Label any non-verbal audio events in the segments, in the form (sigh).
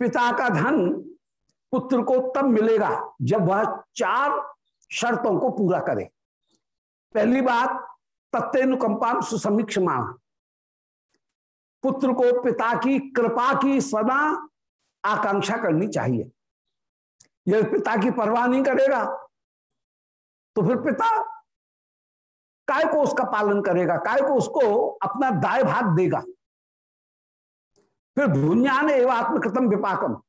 पिता का धन पुत्र को तब मिलेगा जब वह चार शर्तों को पूरा करे। पहली बात तत्नुकंपा सुसमीक्षमा पुत्र को पिता की कृपा की सदा आकांक्षा करनी चाहिए। यदि पिता की परवाह नहीं करेगा तो फिर पिता काय को उसका पालन करेगा, काय को उसको अपना दाय भाग देगा? फिर भुंजान एवं आत्मकृतम विपाकम।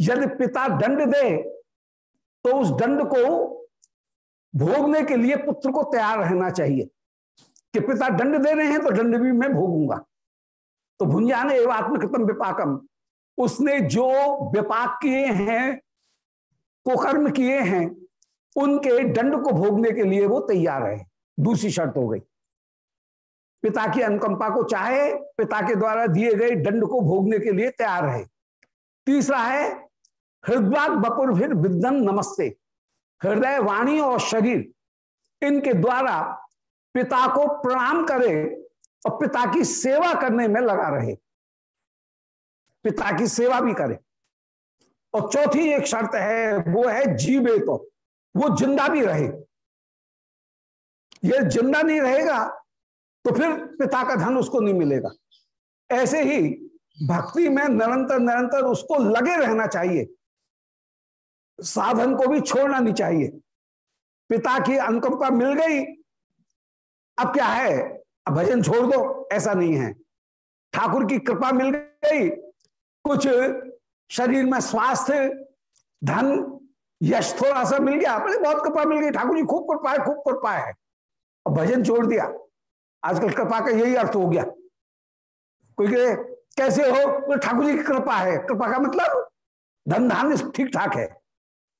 यदि पिता दंड दे तो उस दंड को भोगने के लिए पुत्र को तैयार रहना चाहिए। कि पिता दंड दे रहे हैं तो दंड भी मैं भोगूँगा। तो भुंजान एवं आत्मकृतम विपाकम। उसने जो विपाक किए हैं कुकर्म किए हैं, उनके दंड को भोगने के लिए वो तैयार है। दूसरी शर्त हो गई। पिता की अनुकंपा को चाहे, पिता के द्वारा दिए गए दंड को भोगने के लिए तैयार है तीसरा है हृदय बपुर फिर विद्यन नमस्ते। हृदय, वाणी और शरीर, इनके द्वारा पिता को प्रणाम करे और पिता की सेवा करने में लगा रहे। पिता की सेवा भी करे। और चौथी एक शर्त है, वो है जीवे तो। वो ज़िंदा भी रहे। ये ज़िंदा नहीं रहेगा तो फिर पिता का धन उसको नहीं मिलेगा। ऐसे ही भक्ति में निरंतर निरंतर उसको लगे रहना चाहिए। साधन को भी छोड़ना नहीं चाहिए। पिता की अनुकंपा मिल गई। अब क्या है? अब भजन छोड़ दो, ऐसा नहीं है। ठाकुर की कृपा मिल गई। कुछ शरीर में स्वास्थ्य, धन, यश थोड़ा सा मिल गया। अपने बहुत कृपा मिल गई। ठाकुर जी, खूब कृपा है, खूब कृपा है। और भजन छोड़ दिया। आजकल कृपा का यही अर्थ हो गया। कोई कहे, कैसे हो? ठाकुर जी की कृपा है। कृपा का मतलब धन धान ठीक ठाक है।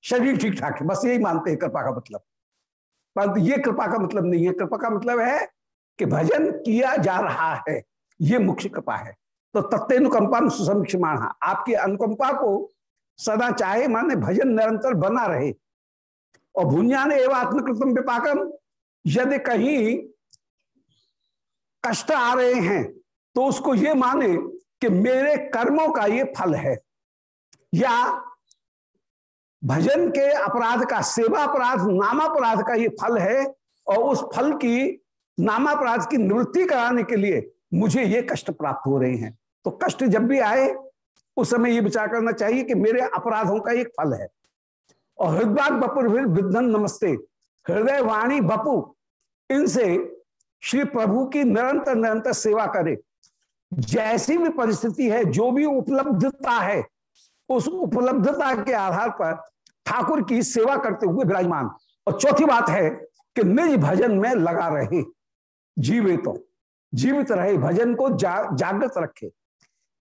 शरीर ठीक ठाक है। बस यही मानते हैं कृपा का मतलब। परंतु ये कृपा का मतलब नहीं है। कृपा का मतलब है कि भजन किया जा रहा है। ये मुख्य कृपा है। तो तत्नुकंपा सुसमीक्षमाण आपकी अनुकंपा को सदा चाहे माने भजन निरंतर बना रहे। और भुंजान एवं आत्मकृतम विपाकम। यदि कहीं कष्ट आ रहे हैं तो उसको ये माने कि मेरे कर्मों का ये फल है। या भजन के अपराध का सेवा अपराध नामापराध का ये फल है, और उस फल की, नामापराध की निवृत्ति कराने के लिए मुझे ये कष्ट प्राप्त हो रहे हैं। तो कष्ट जब भी आए, उस समय ये विचार करना चाहिए कि मेरे अपराधों का एक फल है। और हृदय बपुर विधन नमस्ते। हृदय वाणी बपू, इनसे श्री प्रभु की निरंतर निरंतर सेवा करे। जैसी भी परिस्थिति है जो भी उपलब्धता है उस उपलब्धता के आधार पर ठाकुर की सेवा करते हुए विराजमान। और चौथी बात है कि निज भजन में लगा रहे जीवित तो, जीवित रहे भजन को जा, जागृत रखे।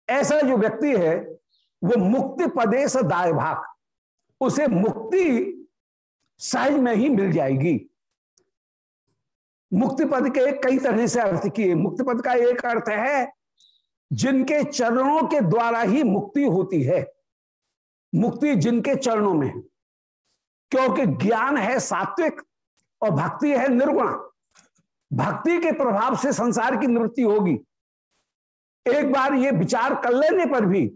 ऐसा जो व्यक्ति है वो मुक्ति पदेश दाय भाग उसे मुक्ति सहज में ही मिल जाएगी। मुक्ति पद के कई तरह से अर्थ किए। मुक्ति पद का एक अर्थ है, जिनके चरणों के द्वारा ही मुक्ति होती है। मुक्ति जिनके चरणों में क्योंकि ज्ञान है सात्विक और भक्ति है निर्गुण। भक्ति के प्रभाव से संसार की निवृत्ति होगी। एक बार ये विचार कर लेने पर भी,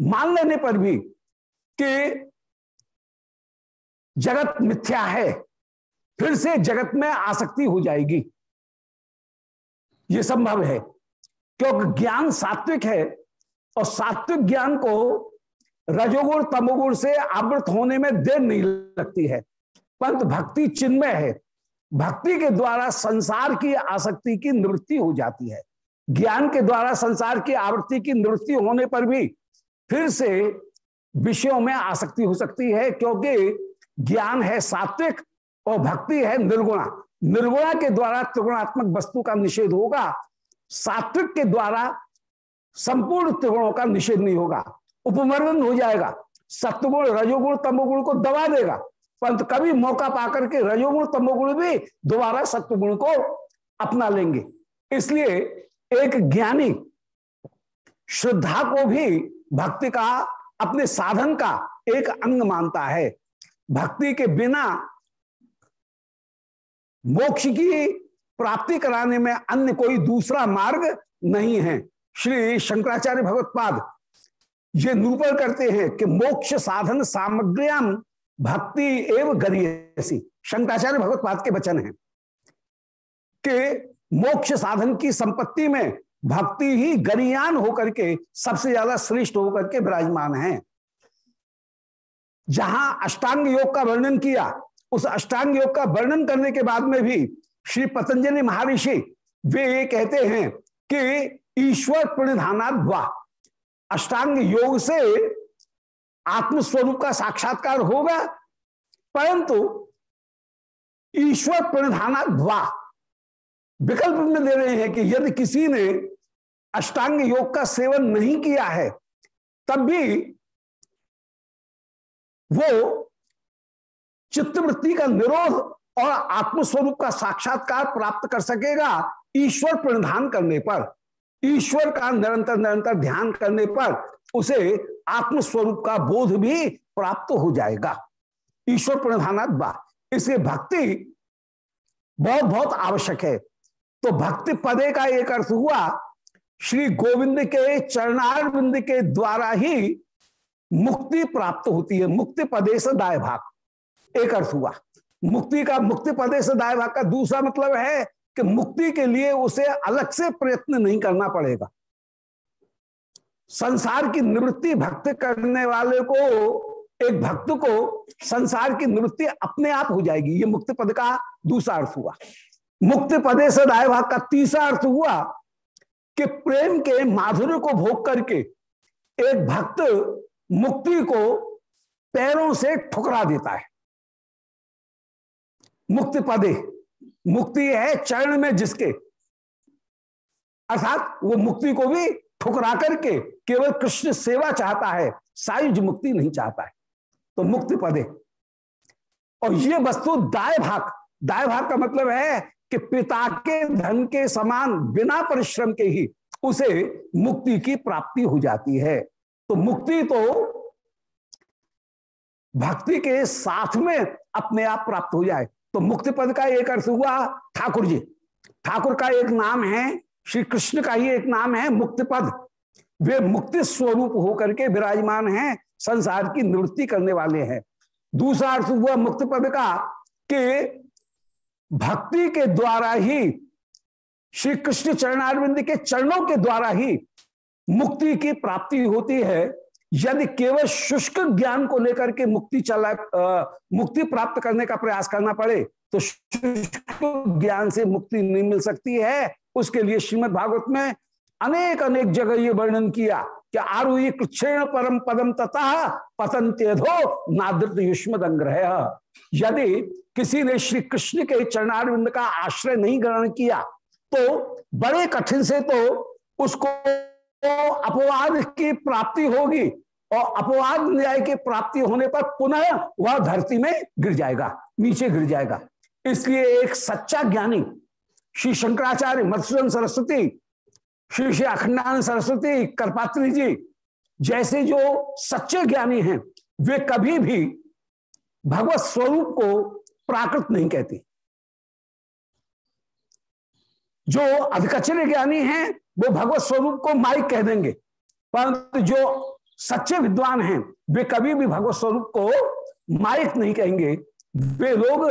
मान लेने पर भी कि जगत मिथ्या है। फिर से जगत में आसक्ति हो जाएगी। ये संभव है। क्योंकि ज्ञान सात्विक है और सात्विक ज्ञान को रजोगुण तमोगुण से आवृत होने में देर नहीं लगती है। परंतु भक्ति चिन्मय है। भक्ति के द्वारा संसार की आसक्ति की निवृत्ति हो जाती है। ज्ञान के द्वारा संसार की आवृत्ति की निवृत्ति होने पर भी फिर से विषयों में आसक्ति हो सकती है। क्योंकि ज्ञान है सात्विक और भक्ति है निर्गुणा। निर्गुणा के द्वारा त्रिगुणात्मक वस्तु का निषेध होगा। सात्विक के द्वारा संपूर्ण त्रिगुणों का निषेध नहीं होगा। उपमर्दन हो जाएगा। सत्वगुण, रजोगुण, तमोगुण को दबा देगा। परंतु कभी मौका पाकर के रजोगुण, तमोगुण भी दोबारा सत्वगुण को अपना लेंगे। इसलिए एक ज्ञानी श्रद्धा को भी भक्ति का, अपने साधन का एक अंग मानता है। भक्ति के बिना मोक्ष की प्राप्ति कराने में अन्य कोई दूसरा मार्ग नहीं है। श्री शंकराचार्य भगवत्पाद ये निरूपण करते हैं कि मोक्ष साधन सामग्रियाम भक्ति एवं गरियसी। शंकराचार्य भगवत के वचन है कि मोक्ष साधन की संपत्ति में भक्ति ही गरियान होकर के सबसे ज़्यादा श्रेष्ठ होकर के विराजमान है। जहाँ अष्टांग योग का वर्णन किया उस अष्टांग योग का वर्णन करने के बाद में भी श्री पतंजलि महर्षि, वे ये कहते हैं कि ईश्वर प्रणिधाना अष्टांग योग से आत्मस्वरूप का साक्षात्कार होगा, परंतु ईश्वर प्रणिधाना ध्वा विकल्प में दे रहे हैं कि यदि किसी ने अष्टांग योग का सेवन नहीं किया है, तब भी वो चित्तवृत्ति का निरोध और आत्मस्वरूप का साक्षात्कार प्राप्त कर सकेगा ईश्वर प्रणधान करने पर। ईश्वर का निरंतर निरंतर ध्यान करने पर उसे आत्मस्वरूप का बोध भी प्राप्त हो जाएगा। ईश्वर प्रणधानात्मा इसलिए भक्ति बहुत बहुत आवश्यक है। तो भक्ति पदे का एक अर्थ हुआ, श्री गोविंद के चरणारविंद के द्वारा ही मुक्ति प्राप्त होती है। मुक्ति पदे से दाय भाग। एक अर्थ हुआ। मुक्ति का मुक्ति पदे से दाय भाग का दूसरा मतलब है कि मुक्ति के लिए उसे अलग से प्रयत्न नहीं करना पड़ेगा। संसार की निवृत्ति भक्त करने वाले को, एक भक्त को संसार की निवृत्ति अपने आप हो जाएगी। ये मुक्ति पद का दूसरा अर्थ हुआ। मुक्ति पदे से दाय भाग का तीसरा अर्थ हुआ कि प्रेम के माधुर्य को भोग करके एक भक्त मुक्ति को पैरों से ठुकरा देता है। मुक्ति पदे। मुक्ति है चरण में जिसके। अर्थात वो मुक्ति को भी ठुकरा करके केवल कृष्ण सेवा चाहता है, सायुज मुक्ति नहीं चाहता है। तो मुक्ति पदे। और ये वस्तु दाय भाग। दाय भाग का मतलब है कि पिता के धन के समान बिना परिश्रम के ही उसे मुक्ति की प्राप्ति हो जाती है। तो मुक्ति तो भक्ति के साथ में अपने आप प्राप्त हो जाए। तो मुक्ति पद का एक अर्थ हुआ ठाकुर जी। ठाकुर का एक नाम है, श्री कृष्ण का ही एक नाम है मुक्ति पद। वे मुक्ति स्वरूप होकर के विराजमान हैं, संसार की निवृत्ति करने वाले हैं। दूसरा अर्थ हुआ मुक्त पद का कि भक्ति के द्वारा ही, श्री कृष्ण चरणारविंद के चरणों के द्वारा ही मुक्ति की प्राप्ति होती है। यदि केवल शुष्क ज्ञान को लेकर के मुक्ति चला मुक्ति प्राप्त करने का प्रयास करना पड़े तो शुष्क ज्ञान से मुक्ति नहीं मिल सकती है। उसके लिए श्रीमद भागवत में अनेक अनेक जगह ये वर्णन किया कि आरुई क्षीण परम पदम तथा पतंत्यधो नादृत युष्म यदि किसी ने श्री कृष्ण के चरणारविंद का आश्रय नहीं ग्रहण किया तो बड़े कठिन से तो उसको अपवाद की प्राप्ति होगी। और अपवाद न्याय की प्राप्ति होने पर पुनः वह धरती में गिर जाएगा, नीचे गिर जाएगा। इसलिए एक सच्चा ज्ञानी, श्री शंकराचार्य मधुसूदन सरस्वती, श्री श्री अखंडानंद सरस्वती, करपात्री जी, जैसे जो सच्चे ज्ञानी हैं, वे कभी भी भगवत स्वरूप को प्राकृत नहीं कहती। जो अधिकचरे ज्ञानी हैं, वो भगवत स्वरूप को माइक कह देंगे, परंतु जो सच्चे विद्वान हैं। वे कभी भी भगवत स्वरूप को माइक नहीं कहेंगे। वे लोग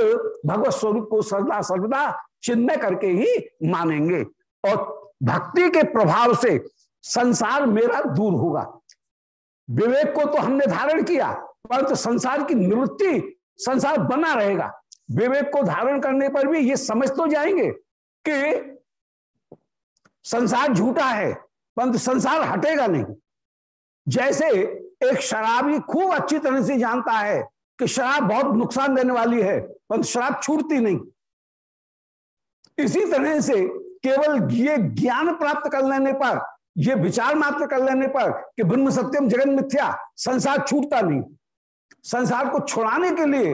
भगवत स्वरूप को सर्वदा सर्वदा चिन्ह करके ही मानेंगे। और भक्ति के प्रभाव से संसार मेरा दूर होगा। विवेक को तो हमने धारण किया, परंतु तो संसार की निवृत्ति संसार बना रहेगा। विवेक को धारण करने पर भी ये समझ तो जाएँगे कि संसार झूठा है, परंतु संसार हटेगा नहीं। जैसे एक शराबी खूब अच्छी तरह से जानता है कि शराब बहुत नुकसान देने वाली है परंतु शराब छूटती नहीं। इसी तरह से केवल ये ज्ञान प्राप्त कर लेने पर, ये विचार मात्र कर लेने पर कि ब्रह्म सत्यम जगन मिथ्या, संसार छूटता नहीं। संसार को छुड़ाने के लिए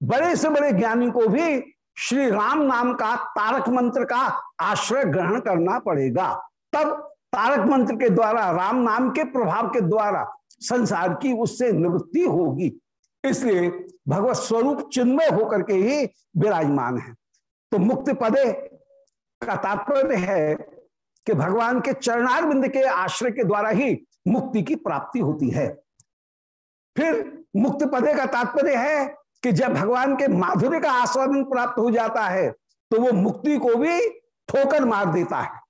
बड़े से बड़े ज्ञानी को भी श्री राम नाम का तारक मंत्र का आश्रय ग्रहण करना पड़ेगा। तब तारक मंत्र के द्वारा, राम नाम के प्रभाव के द्वारा संसार की उससे निवृत्ति होगी। इसलिए भगवत स्वरूप चिन्मय होकर के ही विराजमान है। तो मुक्ति पदे का तात्पर्य है कि भगवान के चरणार के आश्रय के द्वारा ही मुक्ति की प्राप्ति होती है। फिर मुक्त पदे का तात्पर्य है कि जब भगवान के माधुर्य का आस्वादन प्राप्त हो जाता है तो वो मुक्ति को भी ठोकर मार देता है।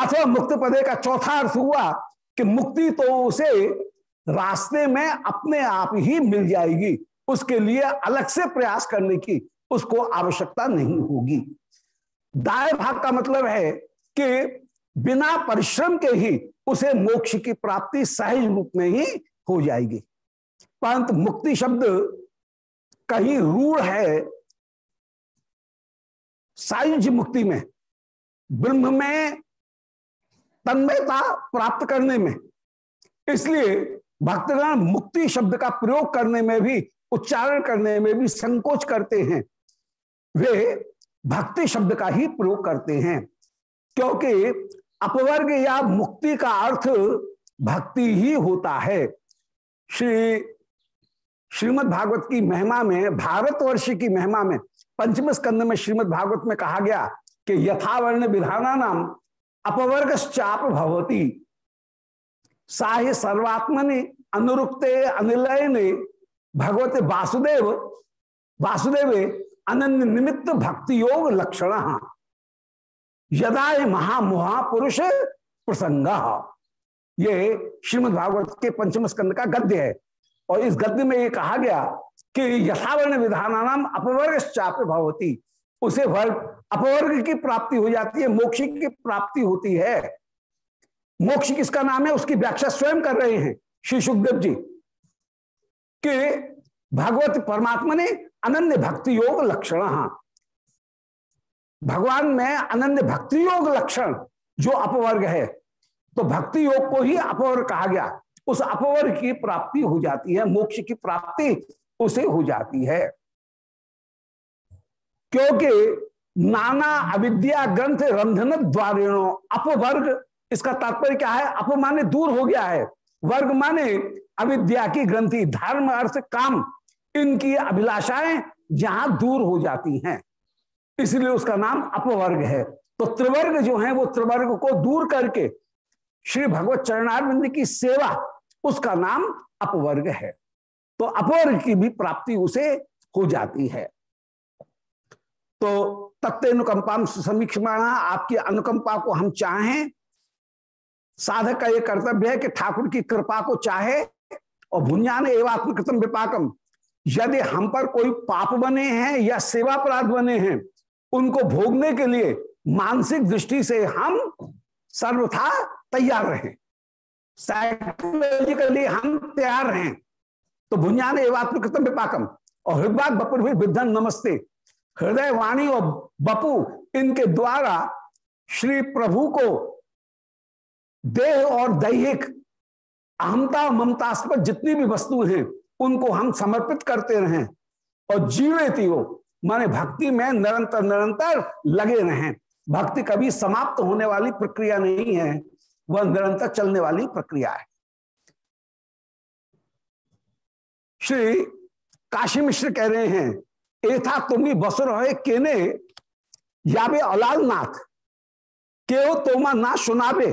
अथवा मुक्त पदे का चौथा अर्थ हुआ कि मुक्ति तो उसे रास्ते में अपने आप ही मिल जाएगी। उसके लिए अलग से प्रयास करने की उसको आवश्यकता नहीं होगी। दाय भाग का मतलब है कि बिना परिश्रम के ही उसे मोक्ष की प्राप्ति सहज रूप में ही हो जाएगी। परंतु मुक्ति शब्द कहीं रूढ़ है सायुज मुक्ति में, ब्रह्म में तन्मयता प्राप्त करने में। इसलिए भक्तगण मुक्ति शब्द का प्रयोग करने में भी, उच्चारण करने में भी संकोच करते हैं। वे भक्ति शब्द का ही प्रयोग करते हैं। क्योंकि अपवर्ग या मुक्ति का अर्थ भक्ति ही होता है। श्री, श्रीमद् भागवत की महिमा में, भारतवर्ष की महिमा में, पंचम स्कंद में श्रीमद् भागवत में कहा गया कि यथावर्ण विधाना नाम अपवर्ग चाप भवती साहे सर्वात्मनि अनुरुक्ते अनिलय भगवते वासुदेव वासुदेव अनन्य निमित्त भक्ति योग लक्षण। यदा महामहापुरुष प्रसंग ये श्रीमद भागवत के पंचम स्कंद का गद्य है, और इस गद्य में ये कहा गया कि यथावर्ण विधान नाम अपवर्ग चाप भवती उसे वर्ग, अपवर्ग की प्राप्ति हो जाती है, मोक्ष की प्राप्ति होती है। मोक्ष किसका नाम है? उसकी व्याख्या स्वयं कर रहे हैं, श्री सुखदेव जी, कि भगवत परमात्मा ने अनन्य भक्ति योग लक्षण भगवान में अनन्य भक्ति योग लक्षण जो अपवर्ग है तो भक्ति योग को ही अपवर्ग कहा गया। उस अपवर्ग की प्राप्ति हो जाती है, मोक्ष की प्राप्ति उसे हो जाती है। क्योंकि नाना अविद्या ग्रंथ रंधन द्वारेणो, अपवर्ग, इसका तात्पर्य क्या है? अप माने दूर हो गया है। वर्ग माने अविद्या की ग्रंथि, धर्म, अर्थ, काम, इनकी अभिलाषाएँ जहाँ दूर हो जाती हैं। इसलिए उसका नाम अपवर्ग है। तो त्रिवर्ग जो है, वो त्रिवर्ग को दूर करके श्री भगवत चरणारविंद की सेवा, उसका नाम अपवर्ग है। तो अपवर्ग की भी प्राप्ति उसे हो जाती है। तो तत्व अनुकंपा समीक्षमाणा, आपकी अनुकंपा को हम चाहें, साधक का यह कर्तव्य है कि ठाकुर की कृपा को चाहे, और भुंजान एवात्मकृतम विपाकम। यदि हम पर कोई पाप बने हैं या सेवा अपराध बने हैं, उनको भोगने के लिए मानसिक दृष्टि से हम सर्वथा तैयार रहे। साइकोलॉजिकली हम तैयार रहें। तो भुंजान एवात्मकृतम विपाकम। और हृदय बपुर भी विधन नमस्ते। हृदय वाणी और बपू इनके द्वारा श्री प्रभु को देह और दैहिक अहमता ममतास्पद जितनी भी वस्तु हैं, उनको हम समर्पित करते रहें और जीवे हो माने भक्ति में निरंतर निरंतर लगे रहें। भक्ति कभी समाप्त होने वाली प्रक्रिया नहीं है, वह निरंतर चलने वाली प्रक्रिया है। श्री काशी मिश्र कह रहे हैं एथा तुम्ही बसुर हो केने याबे अलाल नाथ. के तोमा ना सुनाबे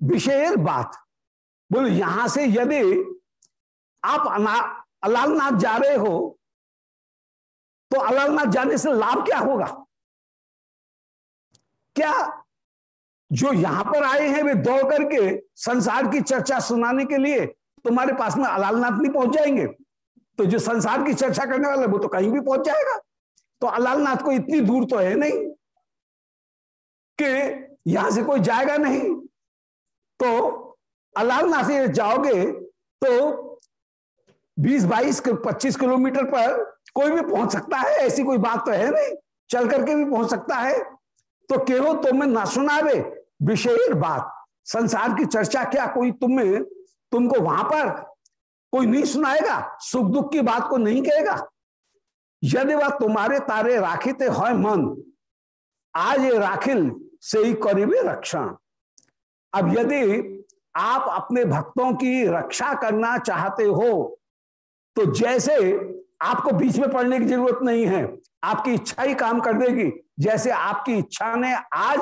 विषय बात. बोले, यहाँ से यदि आप अलालनाथ जा रहे हो तो अलालनाथ जाने से लाभ क्या होगा? क्या जो यहाँ पर आए हैं वे दौड़ करके संसार की चर्चा सुनाने के लिए तुम्हारे पास में अलालनाथ नहीं पहुँच जाएँगे? तो जो संसार की चर्चा करने वाला वो तो कहीं भी पहुँच जाएगा। तो अलालनाथ को इतनी दूर तो है नहीं कि यहाँ से कोई जाएगा नहीं। तो अलालनाथ से जाओगे तो 20 22 25 किलोमीटर पर कोई भी पहुँच सकता है, ऐसी कोई बात तो है नहीं। चल करके भी पहुँच सकता है। तो केवल तुम्हें ना सुनावे विषय बात। संसार की चर्चा क्या कोई तुम्हें, तुमको वहाँ पर कोई नहीं सुनाएगा सुख दुख की बात को नहीं कहेगा। यदि वह तुम्हारे तारे राखिते हो मन, आज ये राखिल से ही करीबे रक्षण अब यदि आप अपने भक्तों की रक्षा करना चाहते हो तो जैसे आपको बीच में पढ़ने की ज़रूरत नहीं है, आपकी इच्छा ही काम कर देगी। जैसे आपकी इच्छा ने आज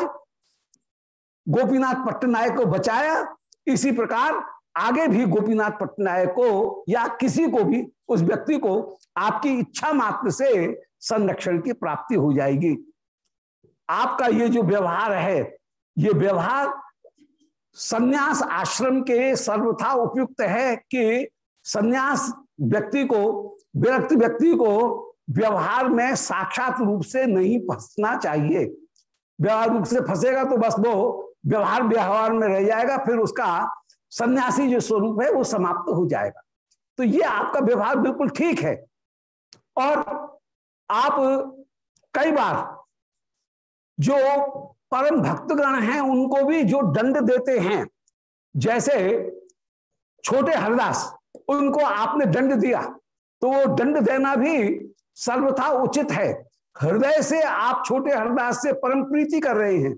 गोपीनाथ पट्टनायक को बचाया, इसी प्रकार आगे भी गोपीनाथ पटनायक को या किसी को भी, उस व्यक्ति को आपकी इच्छा मात्र से संरक्षण की प्राप्ति हो जाएगी। आपका ये जो व्यवहार है, ये व्यवहार संन्यास आश्रम के सर्वथा उपयुक्त है कि संन्यास व्यक्ति को, विरक्त व्यक्ति को व्यवहार में साक्षात रूप से नहीं फंसना चाहिए। व्यवहार रूप से फंसेगा तो बस वो व्यवहार व्यवहार में रह जाएगा, फिर उसका सन्यासी जो स्वरूप है, वो समाप्त हो जाएगा। तो ये आपका व्यवहार बिल्कुल ठीक है। और आप कई बार जो परम भक्तगण हैं, उनको भी जो दंड देते हैं, जैसे छोटे हरदास, उनको आपने दंड दिया तो वो दंड देना भी सर्वथा उचित है। हृदय से आप छोटे हरदास से परम प्रीति कर रहे हैं।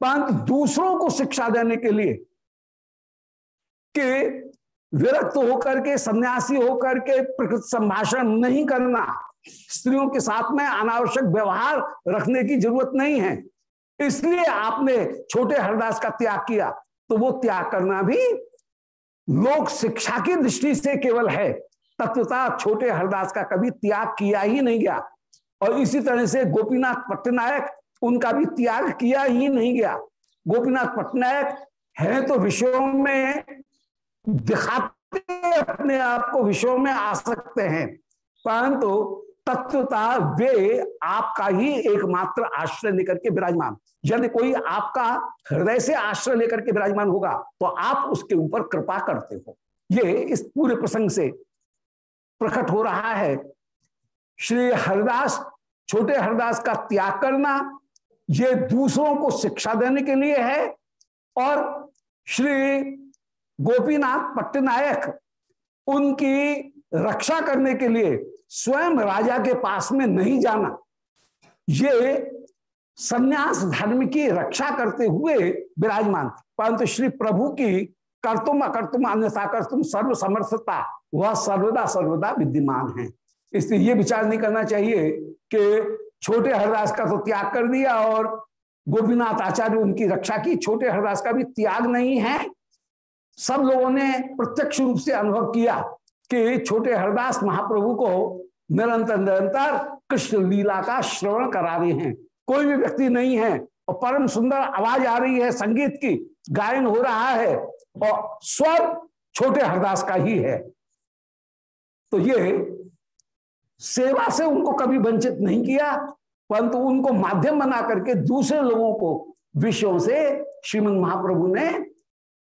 परंतु दूसरों को शिक्षा देने के लिए कि विरक्त होकर के, सन्यासी होकर के प्रकृत संभाषण नहीं करना, स्त्रियों के साथ में अनावश्यक व्यवहार रखने की ज़रूरत नहीं है। इसलिए आपने छोटे हरदास का त्याग किया तो वो त्याग करना भी लोक शिक्षा की दृष्टि से केवल है। तत्वता छोटे हरदास का कभी त्याग किया ही नहीं गया। और इसी तरह से गोपीनाथ पट्टनायक, उनका भी त्याग किया ही नहीं गया। गोपीनाथ पट्टनायक है तो विषयों में दिखाते अपने आप को विषयों में आ सकते हैं। परंतु तत्वता वे आपका ही एकमात्र आश्रय लेकर के विराजमान। यदि कोई आपका हृदय से आश्रय लेकर के विराजमान होगा तो आप उसके ऊपर कृपा करते हो। ये इस पूरे प्रसंग से प्रकट हो रहा है। श्री हरिदास, छोटे हरिदास का त्याग करना, ये दूसरों को शिक्षा देने के लिए है और श्री गोपीनाथ पट्टनायक उनकी रक्षा करने के लिए स्वयं राजा के पास में नहीं जाना। ये संन्यास धर्म की रक्षा करते हुए विराजमान परंतु श्री प्रभु की कर्तुम अकर्तुम अन्यथा कर्तुम सर्व समर्थता वह सर्वदा सर्वदा विद्यमान है। इसलिए ये विचार नहीं करना चाहिए कि छोटे हरदास का तो त्याग कर दिया और गोपीनाथ आचार्य उनकी रक्षा की छोटे हरदास का भी त्याग नहीं है। सब लोगों ने प्रत्यक्ष रूप से अनुभव किया कि छोटे हरदास महाप्रभु को निरंतर निरंतर कृष्ण लीला का श्रवण करा रहे हैं। कोई भी व्यक्ति नहीं है और परम सुंदर आवाज़ आ रही है संगीत की, गायन हो रहा है और स्वर छोटे हरदास का ही है। तो ये सेवा से उनको कभी वंचित नहीं किया, परंतु उनको माध्यम बना करके दूसरे लोगों को विषयों से श्रीमद महाप्रभु ने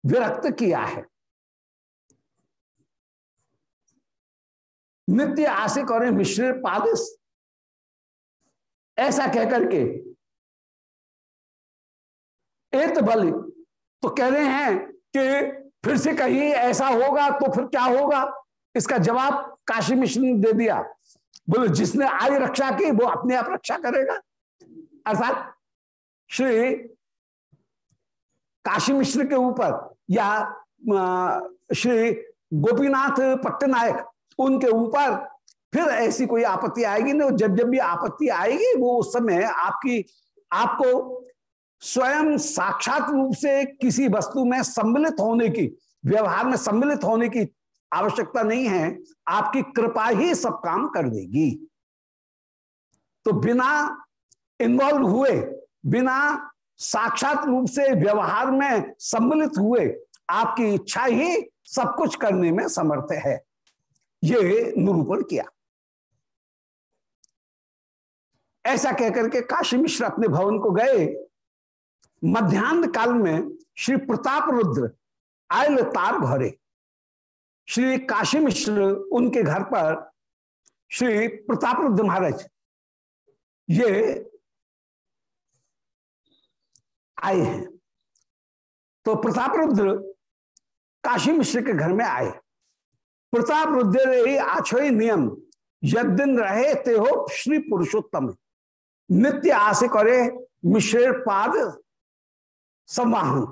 विरक्त किया है। नित्य आशिक और मिश्र पादिस, ऐसा कहकर के एक बल तो कह रहे हैं कि फिर से कहीं ऐसा होगा तो फिर क्या होगा? इसका जवाब काशी मिश्र ने दे दिया। बोलो, जिसने आज रक्षा की, वो अपने आप रक्षा करेगा। अर्थात श्री काशी मिश्र के ऊपर या श्री गोपीनाथ पट्टनायक, उनके ऊपर फिर ऐसी कोई आपत्ति आएगी? ना जब जब भी आपत्ति आएगी, वो उस समय आपकी, आपको स्वयं साक्षात रूप से किसी वस्तु में सम्मिलित होने की, व्यवहार में सम्मिलित होने की आवश्यकता नहीं है, आपकी कृपा ही सब काम कर देगी। तो बिना इन्वॉल्व हुए, बिना साक्षात रूप से व्यवहार में सम्मिलित हुए, आपकी इच्छा ही सब कुछ करने में समर्थ है। ये निरूपण किया। ऐसा कहकर के काशी मिश्र अपने भवन को गए। मध्यान्ह काल में श्री प्रताप रुद्र आयल तार भरे। श्री काशी मिश्र उनके घर पर श्री प्रताप रुद्र महाराज, ये आए हैं। तो प्रताप रुद्र काशी मिश्र के घर में आए। प्रताप रुद्र आछोई नियम यद रहे ते हो श्री पुरुषोत्तम। नित्य आसे करे मिश्र पाद संवाहन।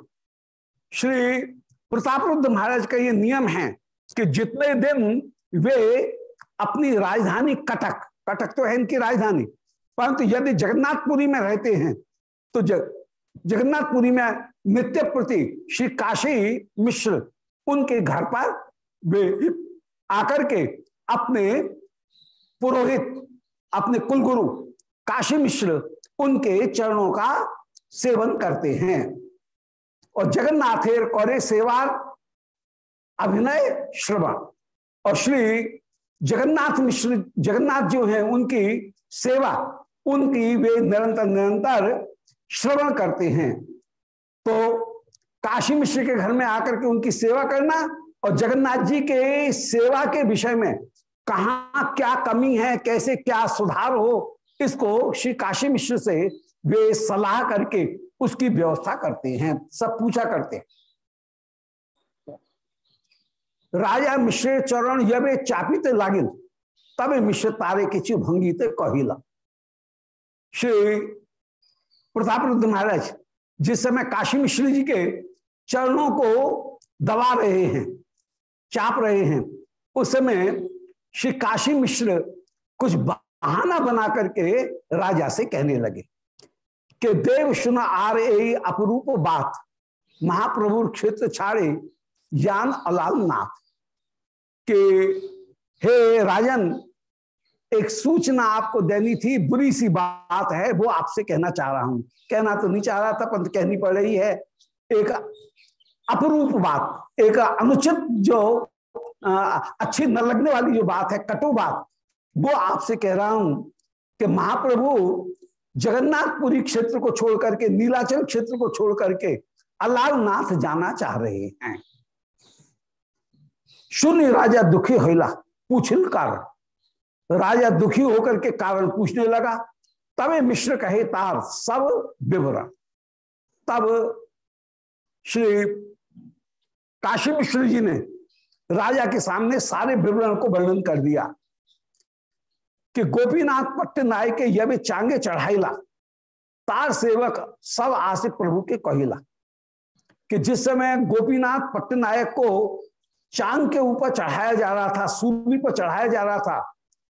श्री प्रताप रुद्र महाराज का ये नियम है कि जितने दिन वे अपनी राजधानी कटक कटक तो है इनकी राजधानी, परंतु यदि जगन्नाथपुरी में रहते हैं तो जगन्नाथपुरी में नित्य प्रति श्री काशी मिश्र उनके घर पर वे आकर के अपने पुरोहित, अपने कुलगुरु काशी मिश्र उनके चरणों का सेवन करते हैं। और जगन्नाथेर कौरे सेवा अभिनय श्रवण। और श्री जगन्नाथ मिश्र, जगन्नाथ जो है उनकी सेवा, उनकी वे निरंतर निरंतर श्रवण करते हैं। तो काशी मिश्र के घर में आकर के उनकी सेवा करना और जगन्नाथ जी के सेवा के विषय में कहा क्या कमी है, कैसे क्या सुधार हो, इसको श्री काशी मिश्र से वे सलाह करके उसकी व्यवस्था करते हैं, सब पूछा करते हैं। राजा मिश्र चरण यवे चापित लागिल तब मिश्र तारे किचु भंगी कहिला। श्री प्रताप रुद्र महाराज, जिस समय काशी मिश्र जी के चरणों को दबा रहे हैं, चाप रहे हैं, उस समय श्री काशी मिश्र कुछ बहाना बना करके राजा से कहने लगे कि देव सुन आर ए अपरूप बात, महाप्रभु क्षेत्र छाड़े ज्ञान अलाल नाथ, के हे राजन एक सूचना आपको देनी थी, बुरी सी बात है, वो आपसे कहना चाह रहा हूँ। कहना तो नहीं चाह रहा था परंतु कहनी पड़ रही है। एक अपरूप बात, एक अनुचित जो अच्छी न लगने वाली जो बात है, कटु बात, वो आपसे कह रहा हूँ कि महाप्रभु, जगन्नाथपुरी क्षेत्र को छोड़ करके, नीलाचल क्षेत्र को छोड़ करके, अलालनाथ जाना चाह रहे हैं। शून्य राजा दुखी होला पूछिल कारण। राजा दुखी होकर के कारण पूछने लगा। तबे मिश्र कहे तार, सब विवरण। तब श्री काशी मिश्र जी ने राजा के सामने सारे विवरण को वर्णन कर दिया कि गोपीनाथ पट्टनाय के यवे चांगे चढ़ाईला तार सेवक सब आसे प्रभु के कहिला कि जिस समय गोपीनाथ पट्टनायक को चांग के ऊपर चढ़ाया जा रहा था सूर्य पर चढ़ाया जा रहा था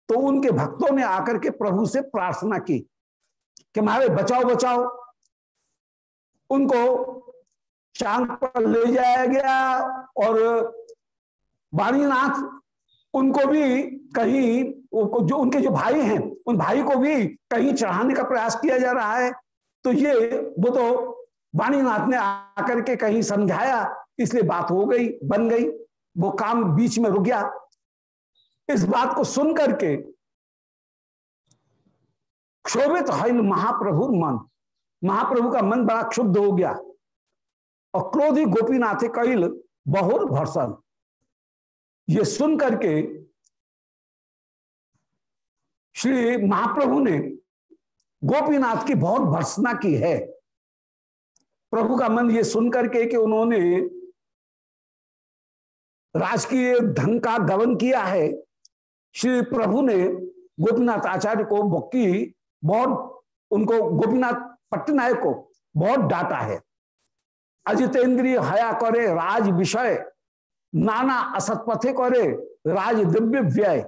तो उनके भक्तों ने आकर के प्रभु से प्रार्थना की कि हमारे बचाओ बचाओ। उनको चाँद पर ले जाया गया और वाणीनाथ उनको भी कहीं जो, उनके जो भाई हैं, उन भाई को भी कहीं चढ़ाने का प्रयास किया जा रहा है। तो ये, वो तो वाणीनाथ ने आकर के कहीं समझाया, इसलिए बात हो गई, बन गई। वो काम बीच में रुक गया। इस बात को सुन करके क्षोभित हईल महाप्रभु मन। महाप्रभु का मन बड़ा क्षुब्ध हो गया। और क्रोधी गोपीनाथ कैल बहुर भर्सन। ये सुन करके श्री महाप्रभु ने गोपीनाथ की बहुत भर्सना की है। प्रभु का मन ये सुन करके कि उन्होंने राजकीय धन का गवन किया है। श्री प्रभु ने गोपीनाथ आचार्य को बक्की बहुत, उनको गोपीनाथ पट्टनायक को बहुत डांटा है। अजितेंद्रिय हया करे, राज विषय, नाना असतपथे करे, राज दिव्य व्यय।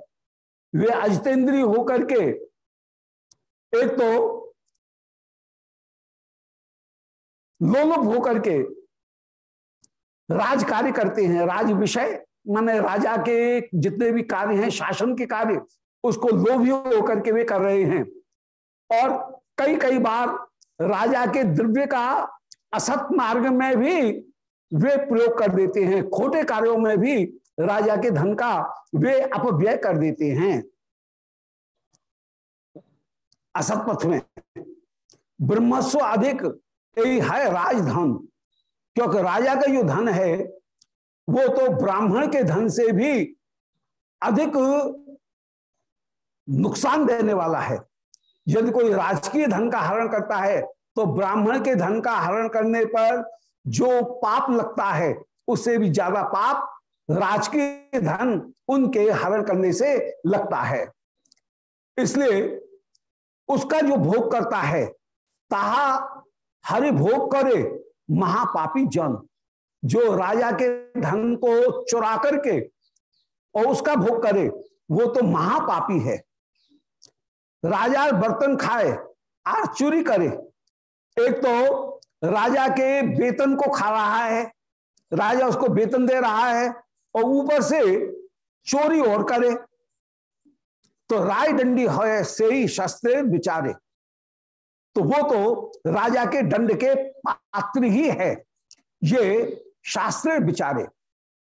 वे अजितेंद्रिय होकर के एक तो लोलुप होकर के राज कार्य करते हैं, राज विषय माने राजा के जितने भी कार्य हैं, शासन के कार्य, उसको लोभी होकर के वे कर रहे हैं। और कई कई बार राजा के द्रव्य का असत मार्ग में भी वे प्रयोग कर देते हैं। खोटे कार्यों में भी राजा के धन का वे अपव्यय कर देते हैं। असत पथ में। ब्रह्मस्व अधिक है राजधन। क्योंकि राजा का जो धन है वो तो ब्राह्मण के धन से भी अधिक नुकसान देने वाला है। यदि कोई राजकीय धन का हरण करता है तो ब्राह्मण के धन का हरण करने पर जो पाप लगता है, उससे भी ज़्यादा पाप राजकीय धन उनके हरण करने से लगता है। इसलिए उसका जो भोग करता है, ताहा हरि भोग करे महापापी जन। जो राजा के धन को चुरा करके और उसका भोग करे, वो तो महापापी है। राजा बर्तन खाए आर चोरी करे। एक तो राजा के वेतन को खा रहा है। राजा उसको वेतन दे रहा है और ऊपर से चोरी और करे। तो राय दंडी है से ही शस्त्र विचारे। तो वो तो राजा के दंड के पात्र ही है। ये शास्त्र विचारे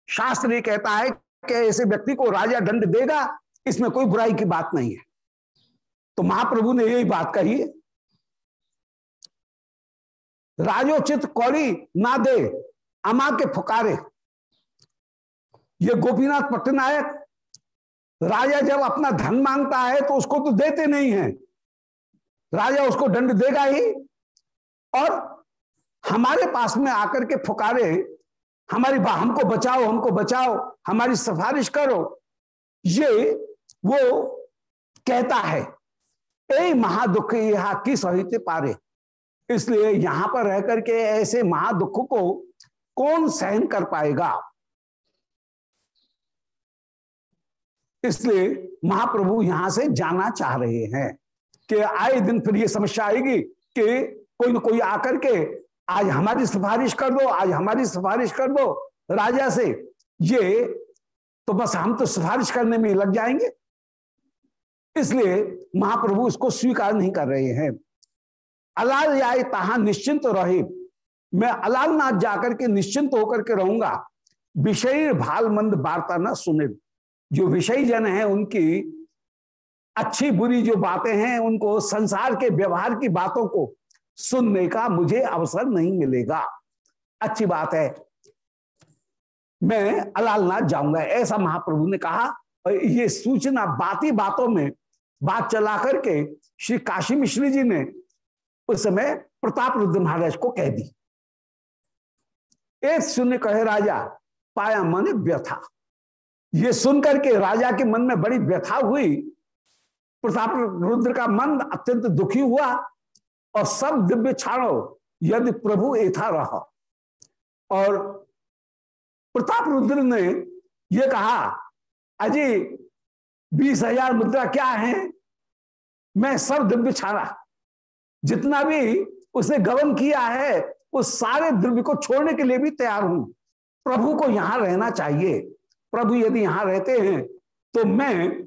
शास्त्र ये कहता है कि ऐसे व्यक्ति को राजा दंड देगा, इसमें कोई बुराई की बात नहीं है। तो महाप्रभु ने यही बात कही राजोचित कौड़ी ना दे, अमा के फुकारे। ये गोपीनाथ पट्टनायक, राजा जब अपना धन माँगता है तो उसको तो देते नहीं है। राजा उसको दंड देगा ही। और हमारे पास में आकर के फुकारे हमारी हमको बचाओ हमको बचाओ, हमारी सिफारिश करो। ये वो कहता है, ए महादुख यहा की सहित पारे। इसलिए यहाँ पर रह करके ऐसे महादुख को कौन सहन कर पाएगा? इसलिए महाप्रभु यहाँ से जाना चाह रहे हैं कि आए दिन फिर ये समस्या आएगी कि कोई ना कोई आकर के आज हमारी सिफारिश कर दो, आज हमारी सिफारिश कर दो राजा से। ये तो बस हम तो सिफारिश करने में लग जाएँगे। इसलिए महाप्रभु इसको स्वीकार नहीं कर रहे हैं। अलाल आए तहा निश्चिंत तो रहे। मैं अलालनाथ जाकर के निश्चिंत तो होकर के रहूँगा। विषय भाल मंद वार्ता न सुने। जो विषय जन है उनकी अच्छी बुरी जो बातें हैं, उनको संसार के व्यवहार की बातों को सुनने का मुझे अवसर नहीं मिलेगा। अच्छी बात है। मैं अलालनाथ जाऊँगा। ऐसा महाप्रभु ने कहा, और ये सूचना बाती बातों में बात चला करके श्री काशी मिश्री जी ने उस समय प्रताप रुद्र महाराज को कह दी। एक सुन कहे, राजा, पाया मन व्यथा। ये सुनकर के राजा के मन में बड़ी व्यथा हुई। प्रताप रुद्र का मन अत्यंत दुखी हुआ। और सब दिव्य छाड़ो यदि प्रभु एथा रहा। और प्रताप रुद्र ने यह कहा अजय बीस हज़ार मुद्रा क्या है? मैं सब दिव्य छाड़ा जितना भी उसने गवन किया है, उस सारे द्रव्य को छोड़ने के लिए भी तैयार हूँ। प्रभु को यहाँ रहना चाहिए। प्रभु यदि यहाँ रहते हैं तो मैं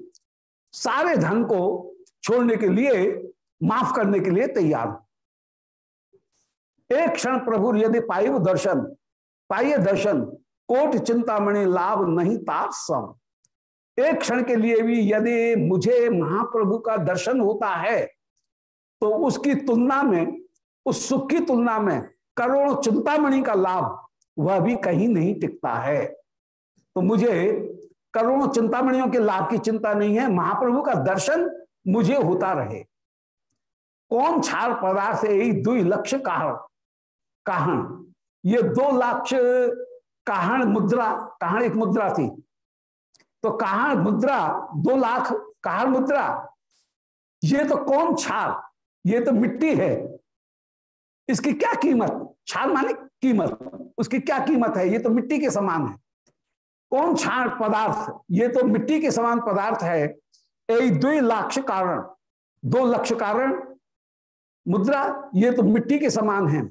सारे धन को छोड़ने के लिए माफ़ करने के लिए तैयार हूँ। एक क्षण प्रभु, यदि पाइव दर्शन पाइये दर्शन, कोट चिंतामणि लाभ नहीं तार सम एक क्षण के लिए भी यदि मुझे महाप्रभु का दर्शन होता है तो उसकी तुलना में, उस सुख की तुलना में करोड़ चिंतामणि का लाभ वह भी कहीं नहीं टिकता है। तो मुझे करोड़ों चिंतामणियों के लाभ की चिंता नहीं है, महाप्रभु का दर्शन मुझे होता रहे। कौन छार पदार्थ यही दुई लक्ष्य कहा? ये दो लक्ष्य कहन मुद्रा कहन एक मुद्रा थी? तो कहन मुद्रा, दो लाख कहन मुद्रा? ये तो कौन छाल? ये तो मिट्टी है। इसकी क्या कीमत? छाल माने कीमत। उसकी क्या कीमत है? ये तो मिट्टी के समान है। कौन छाण पदार्थ? ये तो मिट्टी के समान पदार्थ है। एक दो लक्ष्य कारण। दो लक्ष्य कारण मुद्रा, ये तो मिट्टी के समान है।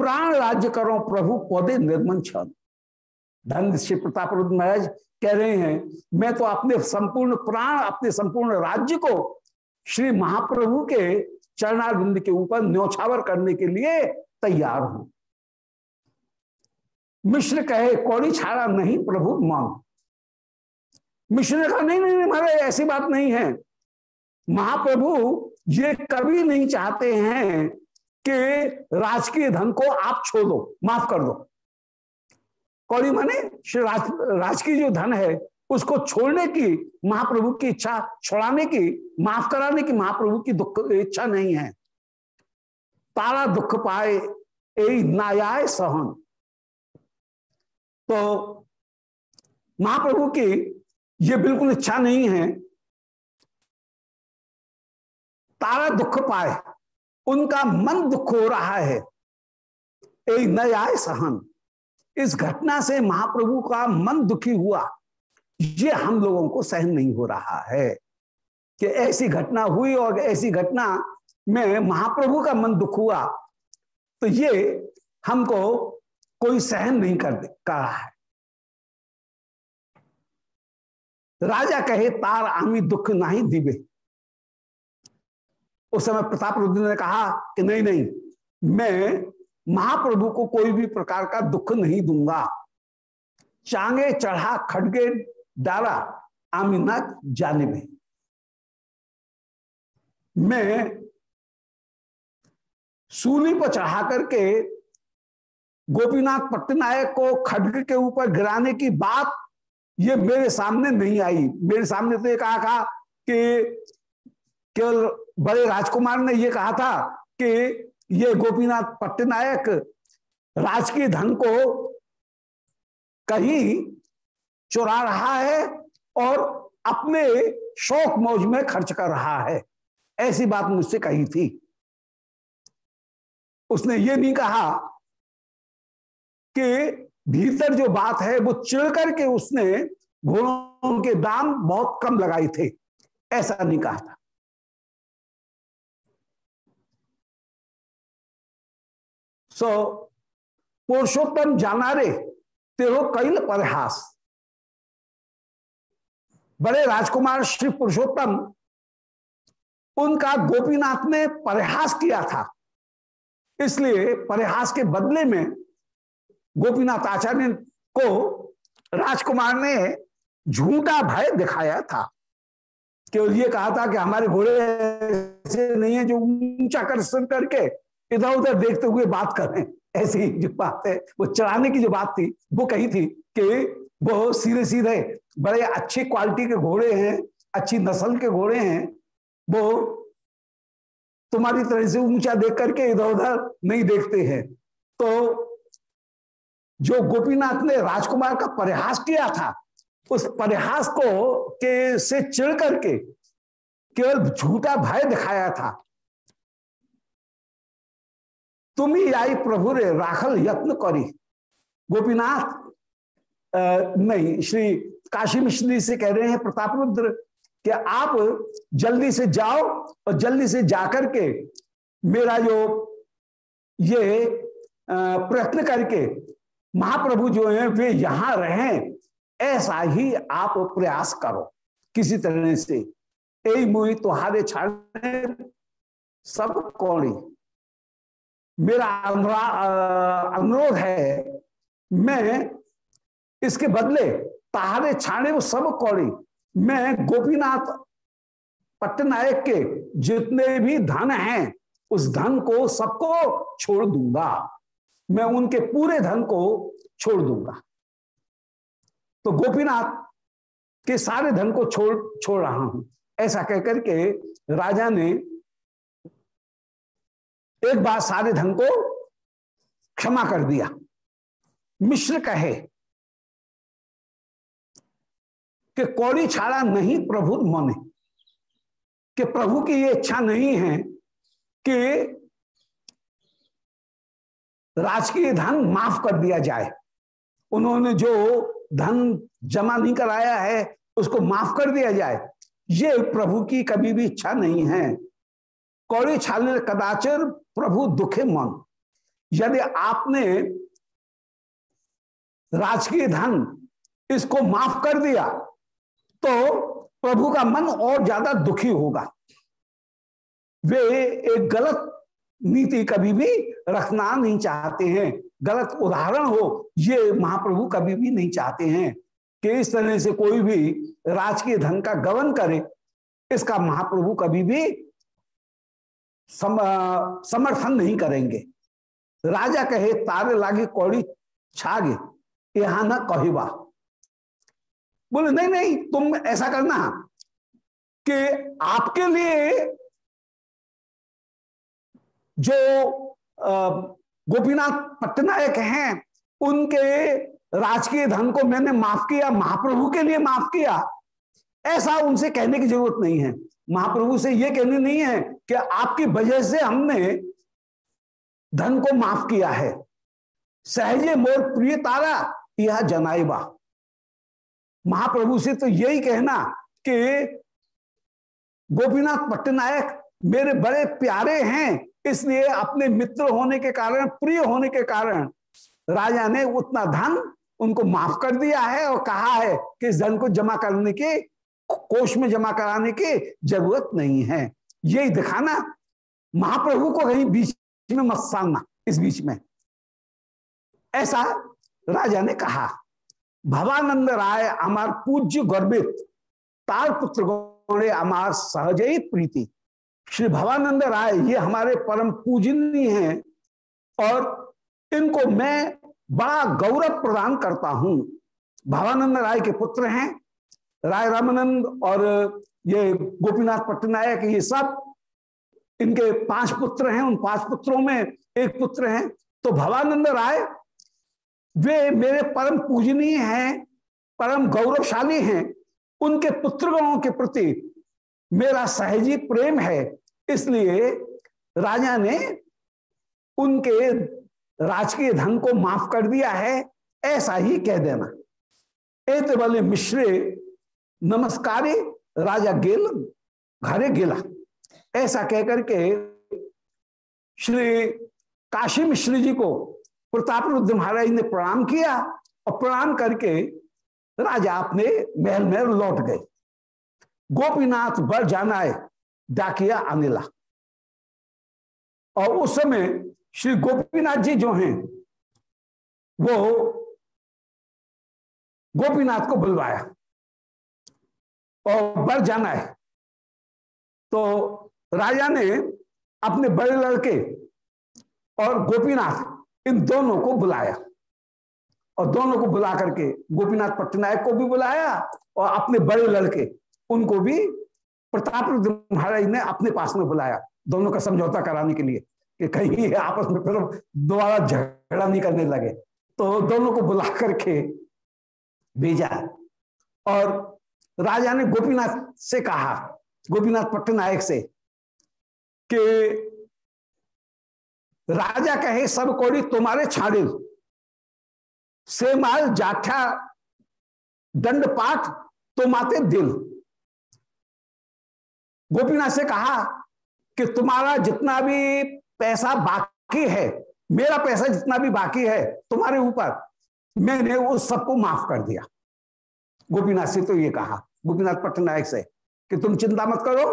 प्राण राज्य करो प्रभु, पौधे निर्मन छन श्री प्रताप महाराज कह रहे हैं, मैं तो अपने संपूर्ण प्राण, अपने संपूर्ण राज्य को श्री महाप्रभु के चरणारविंद के ऊपर न्यौछावर करने के लिए तैयार हूँ। मिश्र कहे, कौड़ी छाड़ा नहीं प्रभु मांग मिश्र ने कहा, नहीं नहीं नहीं, महाराज, ऐसी बात नहीं है। महाप्रभु ये कभी नहीं चाहते हैं कि राजकीय धन को आप छोड़ दो माफ़ कर दो। कौड़ी माने राज, राजकीय जो धन है उसको छोड़ने की महाप्रभु की इच्छा छोड़ाने की माफ़ कराने की महाप्रभु की दुख इच्छा नहीं है। तारा दुख पाए ए नायाय सहन। तो महाप्रभु की ये बिल्कुल इच्छा नहीं है तारा दुख पाए, उनका मन दुख हो रहा है। एक सहन, इस घटना से महाप्रभु का मन दुखी हुआ। ये हम लोगों को सहन नहीं हो रहा है कि ऐसी घटना हुई और ऐसी घटना में महाप्रभु का मन दुख हुआ। तो ये हमको कोई सहन नहीं कर रहा है। राजा कहे, तार आमी दुख नहीं दिवे। उस समय प्रताप रुद्र ने कहा कि नहीं नहीं, मैं महाप्रभु को कोई भी प्रकार का दुख नहीं दूँगा। चांगे चढ़ा, खड़गे डाला आमीना जाने में। मैं सूली पर चढ़ा करके गोपीनाथ पट्टनायक को खड्ग के ऊपर गिराने की बात ये मेरे सामने नहीं आई। मेरे सामने तो ये कहा था कि केवल बड़े राजकुमार ने ये कहा था कि ये गोपीनाथ पट्टनायक राजकीय धन को कहीं चुरा रहा है और अपने शौक मौज में खर्च कर रहा है। ऐसी बात मुझसे कही थी। उसने ये नहीं कहा कि भीतर जो बात है वो चिड़ करके उसने घोड़ों के दाम बहुत कम लगाए थे। ऐसा नहीं कहा था। सो पुरुषोत्तम जाना रे तेरो कैल परहास। बड़े राजकुमार श्री पुरुषोत्तम, उनका गोपीनाथ ने परिहास किया था। इसलिए परिहास के बदले में गोपीनाथ आचार्य को राजकुमार ने झूठा भय दिखाया था। केवल ये कहा था कि हमारे घोड़े ऐसे नहीं है जो ऊँचा कर करके इधर उधर देखते हुए बात करें ऐसी जो बात है, वो चढ़ाने की जो बात थी, वो कही थी कि वो सीधे सीधे बड़े अच्छी क्वालिटी के घोड़े हैं, अच्छी नस्ल के घोड़े हैं, वो तुम्हारी तरह से ऊँचा देख करके इधर उधर नहीं देखते हैं। तो जो गोपीनाथ ने राजकुमार का परिहास किया था, उस परिहास को के से चिड़ करके केवल झूठा भय दिखाया था। तुम ही आई प्रभु रे राखल यत्न करी। गोपीनाथ नहीं, श्री काशी मिश्री से कह रहे हैं, प्रताप रुद्र, कि आप जल्दी से जाओ और जल्दी से जाकर के मेरा जो ये प्रयत्न करके महाप्रभु जो है, वे यहाँ रहें, ऐसा ही आप प्रयास करो। किसी तरह से ए मुई तुम्हारे छाड़े सब कौड़ी। मेरा अनुरोध है, मैं इसके बदले तारे छाड़े वो सब कौड़ी। मैं गोपीनाथ पट्टनायक के जितने भी धन हैं, उस धन को सबको छोड़ दूँगा। मैं उनके पूरे धन को छोड़ दूँगा। तो गोपीनाथ के सारे धन को छोड़ छोड़ रहा हूँ। ऐसा कहकर के राजा ने एक बार सारे धन को क्षमा कर दिया। मिश्र कहे कि कौड़ी छाड़ा नहीं प्रभु मने। कि प्रभु की ये इच्छा नहीं है कि राजकीय धन माफ़ कर दिया जाए। उन्होंने जो धन जमा नहीं कराया है, उसको माफ़ कर दिया जाए। ये प्रभु की कभी भी इच्छा नहीं है। कौड़ी छाल कदाचर प्रभु दुखे मन। यदि आपने राजकीय धन इसको माफ़ कर दिया तो प्रभु का मन और ज़्यादा दुखी होगा। वे एक गलत नीति कभी भी रखना नहीं चाहते हैं। गलत उदाहरण हो, ये महाप्रभु कभी भी नहीं चाहते हैं कि इस तरह से कोई भी राजकीय धन का गवन करे। इसका महाप्रभु कभी भी सम, समर्थन नहीं करेंगे। राजा कहे तारे लागे कौड़ी छागे यहाँ ना कहिबा। बोले नहीं नहीं तुम ऐसा करना कि आपके लिए जो गोपीनाथ पट्टनायक हैं उनके राजकीय धन को मैंने माफ़ किया महाप्रभु के लिए माफ़ किया। ऐसा उनसे कहने की ज़रूरत नहीं है। महाप्रभु से यह कहने नहीं है कि आपकी वजह से हमने धन को माफ़ किया है। सहजे मोर प्रिय तारा, यह जनाइबा। महाप्रभु से तो यही कहना कि गोपीनाथ पट्टनायक मेरे बड़े प्यारे हैं, इसलिए अपने मित्र होने के कारण, प्रिय होने के कारण राजा ने उतना धन उनको माफ़ कर दिया है और कहा है कि इस धन को जमा करने के, कोष में जमा कराने की ज़रूरत नहीं है। यही दिखाना, महाप्रभु को कहीं बीच में मत सानना इस बीच में। ऐसा राजा ने कहा, भवानंद राय अमार पूज्य गर्भित, तार पुत्र गौड़े अमार सहज प्रीति। श्री भवानंद राय, ये हमारे परम पूजनीय हैं और इनको मैं बड़ा गौरव प्रदान करता हूँ। भवानंद राय के पुत्र हैं, राय रामानंद और ये गोपीनाथ पट्टनायक, ये सब इनके पाँच पुत्र हैं, उन पाँच पुत्रों में एक पुत्र हैं। तो भवानंद राय, वे मेरे परम पूजनीय हैं, परम गौरवशाली हैं। उनके पुत्रगणों के प्रति मेरा सहजी प्रेम है। इसलिए राजा ने उनके राजकीय धन को माफ़ कर दिया है, ऐसा ही कह देना। एत वाले मिश्रे, नमस्कारी। राजा गेल, घरे गेला। ऐसा कहकर के श्री काशी मिश्र जी को प्रताप रुद्र महाराज ने प्रणाम किया और प्रणाम करके राजा अपने महल में लौट गए। गोपीनाथ बर जाना है, डाकिया अनिला। और उस समय श्री गोपीनाथ जी जो हैं, वो गोपीनाथ को बुलवाया। और बर जाना है। तो राजा ने अपने बड़े लड़के और गोपीनाथ, इन दोनों को बुलाया। और दोनों को बुला करके गोपीनाथ पट्टनायक को भी बुलाया और अपने बड़े लड़के, उनको भी प्रताप महाराज ने अपने पास में बुलाया। दोनों का समझौता कराने के लिए कि कहीं आपस में फिर दोबारा झगड़ा नहीं करने लगे। तो दोनों को बुला करके भेजा। और राजा ने गोपीनाथ से कहा, गोपीनाथ पट्टनायक से, कि राजा कहे, सब कोड़ी तुम्हारे छाड़े से माल जाठा, दंड पाठ तुमाते दिल गोपीनाथ से कहा कि तुम्हारा जितना भी पैसा बाकी है, मेरा पैसा जितना भी बाकी है तुम्हारे ऊपर, मैंने उस सबको माफ़ कर दिया। गोपीनाथ से तो ये कहा गोपीनाथ पट्टनायक से कि तुम चिंता मत करो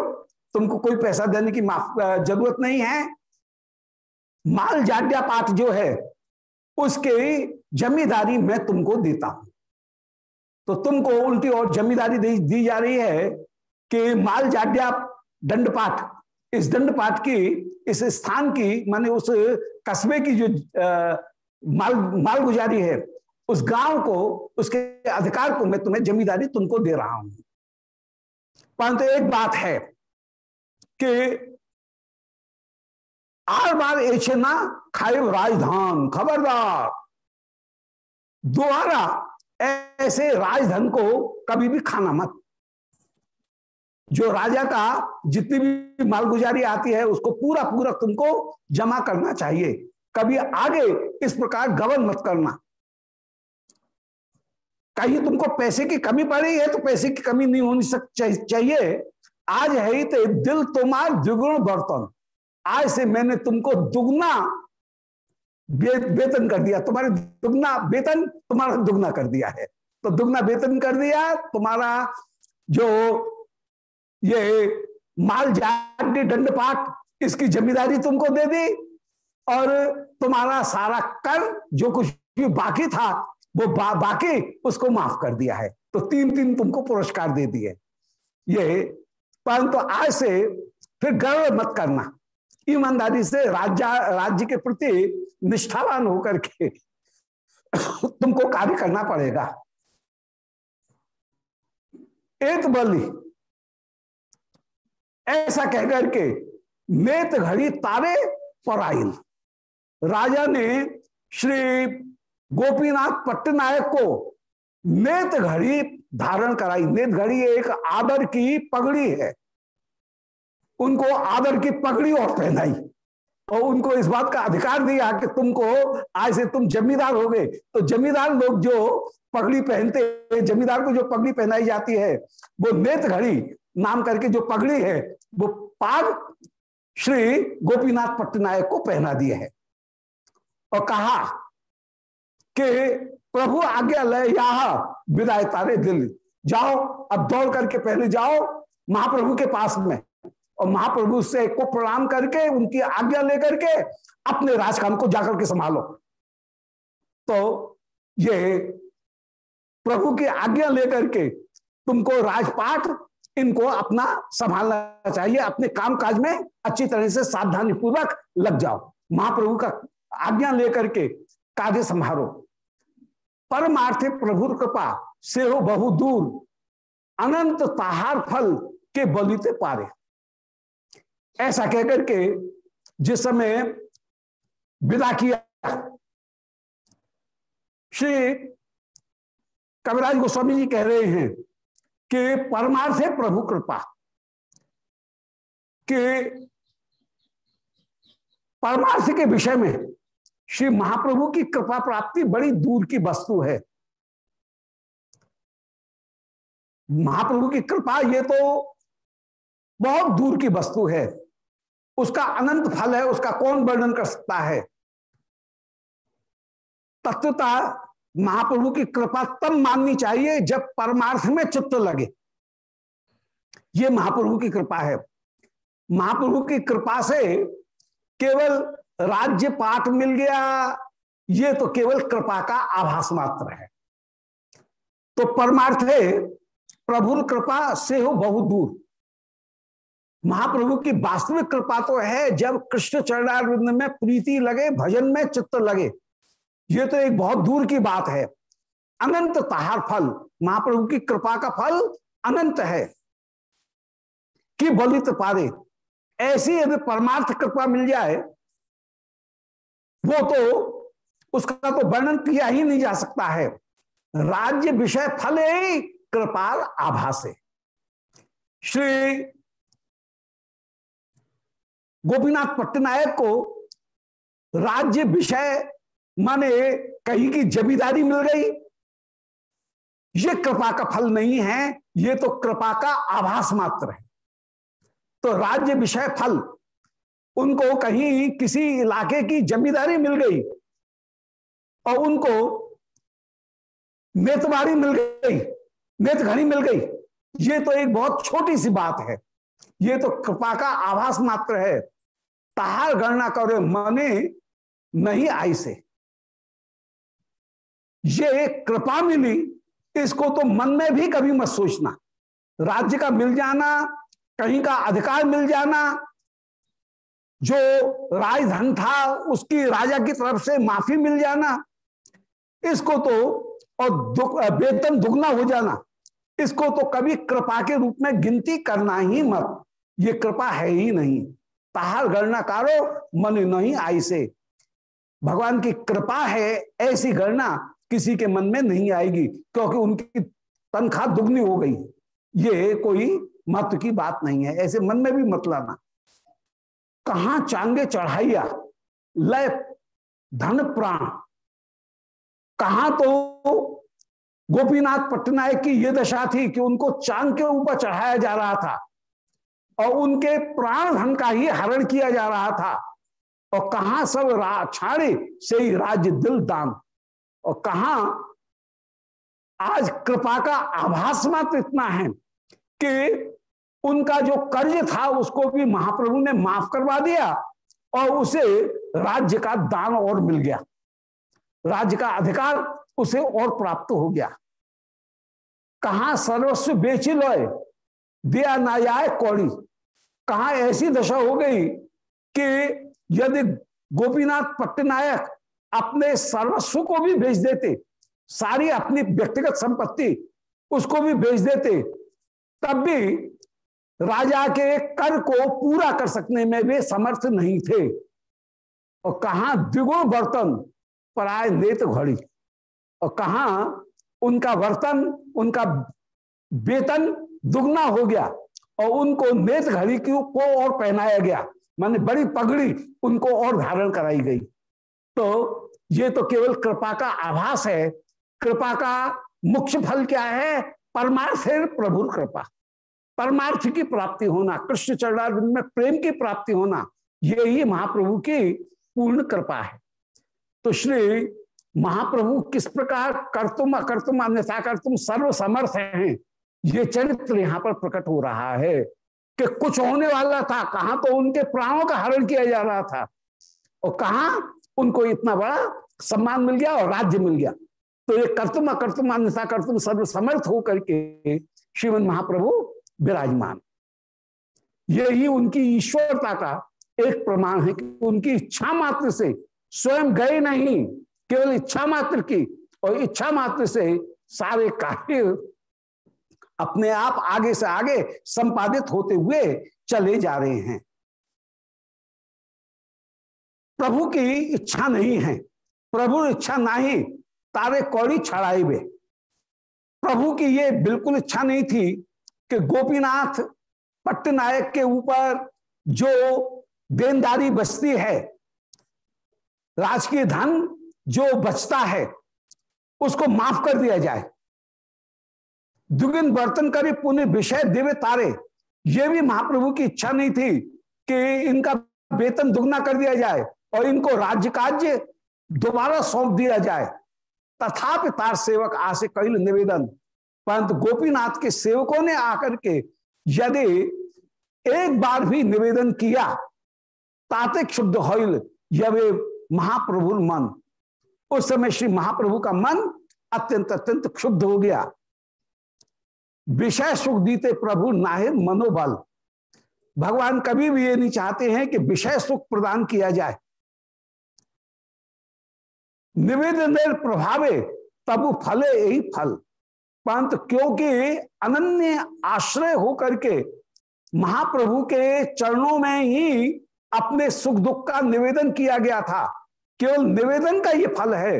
तुमको कोई पैसा देने की माफ़ ज़रूरत नहीं है। माल जाड्या पाठ जो है उसके जमींदारी मैं तुमको देता हूँ। तो तुमको उल्टी और जमींदारी दी जा रही है कि माल जाड्या दंड पाठ इस दंड पाठ की इस स्थान की माने उस कस्बे की जो आ, माल माल गुजारी है उस गाँव को, उसके अधिकार को मैं तुम्हें जमींदारी तुमको दे रहा हूँ। परंतु एक बात है कि आर बार ऐसे ना खाए राजधान, खबरदार। दोबारा ऐसे राजधन को कभी भी खाना मत। जो राजा का जितनी भी मालगुजारी आती है, उसको पूरा पूरा तुमको जमा करना चाहिए। कभी आगे इस प्रकार गवन मत करना। कहीं तुमको पैसे की कमी पड़ी है तो पैसे की कमी नहीं होनी सक चाहिए। आज है तो दिल तुम्हार द्विगुण बर्तन। आज से मैंने तुमको दुगना वेतन कर दिया। तुम्हारे दुगना वेतन तुम्हारा दुगना कर दिया है। तो दुगना वेतन कर दिया, तुम्हारा जो ये माल जाति दंडपाठ, इसकी ज़िम्मेदारी तुमको दे दी और तुम्हारा सारा कर, जो कुछ भी बाकी था वो बा, बाकी उसको माफ़ कर दिया है। तो तीन तीन तुमको पुरस्कार दे दिए। ये परंतु आज से फिर गर्व मत करना। ईमानदारी से राज्य राज्य के प्रति निष्ठावान होकर के (coughs) तुमको कार्य करना पड़ेगा। एक बलि ऐसा कहकर के नेत घड़ी तारे पराइल राजा ने श्री गोपीनाथ पट्टनायक को नेत घड़ी धारण कराई। नेत घड़ी एक आदर की पगड़ी है। उनको आदर की पगड़ी और पहनाई। और उनको इस बात का अधिकार दिया कि तुमको आज से तुम जमींदार हो गए। तो जमींदार लोग जो पगड़ी पहनते हैं, जमींदार को जो पगड़ी पहनाई जाती है, वो नेत घड़ी नाम करके जो पगड़ी है, वो पाग श्री गोपीनाथ पट्टनायक को पहना दिए है। और कहा कि प्रभु आज्ञा ले यहा विदाय तारे दिल जाओ, अब दौड़ करके पहले जाओ महाप्रभु के पास में। और महाप्रभु से को प्रणाम करके, उनकी आज्ञा लेकर के अपने राजकाम को जाकर के संभालो। तो ये प्रभु की आज्ञा लेकर के तुमको राजपाट, इनको अपना संभालना चाहिए, अपने काम काज में अच्छी तरह से सावधानी पूर्वक लग जाओ। महाप्रभु का आज्ञा लेकर के कार्य संभालो। परमार्थे प्रभु कृपा से हो बहु दूर, अनंत ताहार फल के बलिते पारे। ऐसा कहकर के जिस समय विदा किया, श्री कविराज गोस्वामी जी कह रहे हैं कि परमार्थ है प्रभु कृपा, कि परमार्थ के विषय में श्री महाप्रभु की कृपा प्राप्ति बड़ी दूर की वस्तु है। महाप्रभु की कृपा ये तो बहुत दूर की वस्तु है। उसका अनंत फल है, उसका कौन वर्णन कर सकता है? तत्वता, महाप्रभु की कृपा तब माननी चाहिए जब परमार्थ में चित्त लगे। ये महाप्रभु की कृपा है। महाप्रभु की कृपा से केवल राज्य पाठ मिल गया। ये तो केवल कृपा का आभास मात्र है। तो परमार्थ है प्रभु कृपा से हो बहुत दूर। महाप्रभु की वास्तविक कृपा तो है, जब कृष्ण चरणारविंद में प्रीति लगे, भजन में चित्त लगे। ये तो एक बहुत दूर की बात है। अनंत तहार फल, महाप्रभु की कृपा का फल अनंत है। कि बलित पारे। ऐसी यदि परमार्थ कृपा मिल जाए वो तो उसका तो वर्णन किया ही नहीं जा सकता है। राज्य विषय फल कृपाल आभासे श्री गोपीनाथ पट्टनायक को राज्य विषय माने कहीं की जमींदारी मिल गई। ये कृपा का फल नहीं है, ये तो कृपा का आभास मात्र है। तो राज्य विषय फल उनको कहीं किसी इलाके की जमींदारी मिल गई और उनको मेतबारी मिल गई, मेतघड़ी मिल गई। ये तो एक बहुत छोटी सी बात है। ये तो कृपा का आभास मात्र है। ताहार गणना करे, मने नहीं आई से। ये कृपा मिली, इसको तो मन में भी कभी मत सोचना। राज्य का मिल जाना, कहीं का अधिकार मिल जाना जो राजधन था उसकी राजा की तरफ़ से माफ़ी मिल जाना इसको तो और दुख, वेतन दुगना हो जाना इसको तो कभी कृपा के रूप में गिनती करना ही मत। ये कृपा है ही नहीं। ताहार गणना कारो मन नहीं आई से। भगवान की कृपा है ऐसी गणना किसी के मन में नहीं आएगी क्योंकि उनकी तनख्वाह दुगनी हो गई। ये कोई महत्व की बात नहीं है। ऐसे मन में भी मत लाना। कहा चांगे चढ़ाइया? लय, धन, प्राण। कहा तो गोपीनाथ पटनायक की यह दशा थी कि उनको चाँद के ऊपर चढ़ाया जा रहा था और उनके प्राण धन का ही हरण किया जा रहा था। और कहा सब छाड़े से ही राज्य दिल दान। और कहा आज कृपा का आभास मात्र इतना है कि उनका जो कर्ज था उसको भी महाप्रभु ने माफ़ करवा दिया और उसे राज्य का दान और मिल गया। राज्य का अधिकार उसे और प्राप्त हो गया। कहा सर्वस्व बेची लोए दिया ना जाए कौड़ी। कहा ऐसी दशा हो गई कि यदि गोपीनाथ पट्टनायक अपने सर्वस्व को भी बेच देते, सारी अपनी व्यक्तिगत संपत्ति उसको भी बेच देते, तब भी राजा के कर को पूरा कर सकने में वे समर्थ नहीं थे। और कहा द्विगुण बर्तन पराय नेत घड़ी। और कहा उनका वर्तन उनका वेतन दुगना हो गया और उनको नेत घड़ी की को और पहनाया गया। माने बड़ी पगड़ी उनको और धारण कराई गई। तो ये तो केवल कृपा का आभास है। कृपा का मुख्य फल क्या है? परमार्थ प्रभु कृपा। परमार्थ की प्राप्ति होना, कृष्ण चरणारविंद में प्रेम की प्राप्ति होना, यही महाप्रभु की पूर्ण कृपा है। तो श्री महाप्रभु किस प्रकार कर्तुम अकर्तुम अन्यथा कर्तुम सर्व समर्थ हैं, ये चरित्र यहाँ पर प्रकट हो रहा है कि कुछ होने वाला था, कहा तो उनके प्राणों का हरण किया जा रहा था, और कहा उनको इतना बड़ा सम्मान मिल गया और राज्य मिल गया। तो ये कर्तुम अकर्तुम अन्यथा कर्तुम सर्व समर्थ होकर के श्रीमद महाप्रभु विराजमान। यही उनकी ईश्वरता का एक प्रमाण है कि उनकी इच्छा मात्र से स्वयं गए नहीं, केवल इच्छा मात्र की और इच्छा मात्र से सारे कार्य अपने आप आगे से आगे संपादित होते हुए चले जा रहे हैं। प्रभु की इच्छा नहीं है। प्रभु इच्छा नहीं, तारे कौड़ी छड़ाए हुए प्रभु की ये बिल्कुल इच्छा नहीं थी कि गोपीनाथ पट्टनायक के ऊपर जो देनदारी बचती है, राजकीय धन जो बचता है, उसको माफ़ कर दिया जाए। दुगिन बर्तन करे पुण्य विषय देवे तारे, ये भी महाप्रभु की इच्छा नहीं थी कि इनका वेतन दुगना कर दिया जाए और इनको राज्य कार्य दोबारा सौंप दिया जाए। तथापि तार सेवक आसे कैल निवेदन परंतु गोपीनाथ के सेवकों ने आकर के यदि एक बार भी निवेदन किया ताते क्षुब्ध होइल यवे महाप्रभु मन। उस समय श्री महाप्रभु का मन अत्यंत अत्यंत क्षुब्ध हो गया। विषय सुख दीते प्रभु नाहिर मनोबल। भगवान कभी भी ये नहीं चाहते हैं कि विषय सुख प्रदान किया जाए। निवेदन प्रभावे, तब फले यही फल। परंतु, क्योंकि अनन्य आश्रय होकर के महाप्रभु के चरणों में ही अपने सुख दुख का निवेदन किया गया था। केवल निवेदन का ये फल है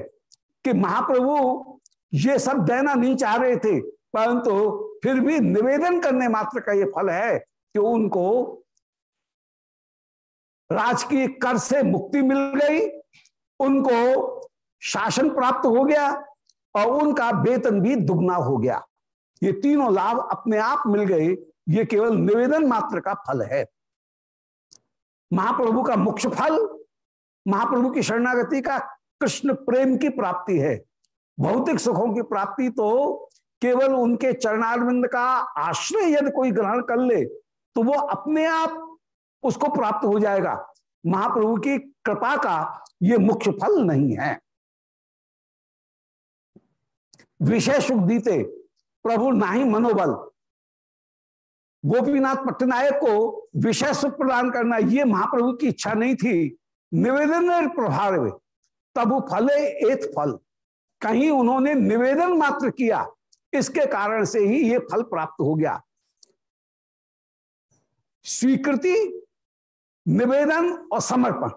कि महाप्रभु ये सब देना नहीं चाह रहे थे, परंतु फिर भी निवेदन करने मात्र का ये फल है कि उनको राजकीय कर से मुक्ति मिल गई, उनको शासन प्राप्त हो गया और उनका वेतन भी दुगना हो गया। ये तीनों लाभ अपने आप मिल गए। ये केवल निवेदन मात्र का फल है। महाप्रभु का मुख्य फल, महाप्रभु की शरणागति का कृष्ण प्रेम की प्राप्ति है। भौतिक सुखों की प्राप्ति तो केवल उनके चरणारविंद का आश्रय यदि कोई ग्रहण कर ले तो वो अपने आप उसको प्राप्त हो जाएगा। महाप्रभु की कृपा का ये मुख्य फल नहीं है। विषय सुख दीते। प्रभु नाही मनोबल। गोपीनाथ पट्टनायक को विषय सुख प्रदान करना ये महाप्रभु की इच्छा नहीं थी। निवेदन प्रभाव तब फले, एत फल। कहीं उन्होंने निवेदन मात्र किया। इसके कारण से ही ये फल प्राप्त हो गया। स्वीकृति, निवेदन और समर्पण।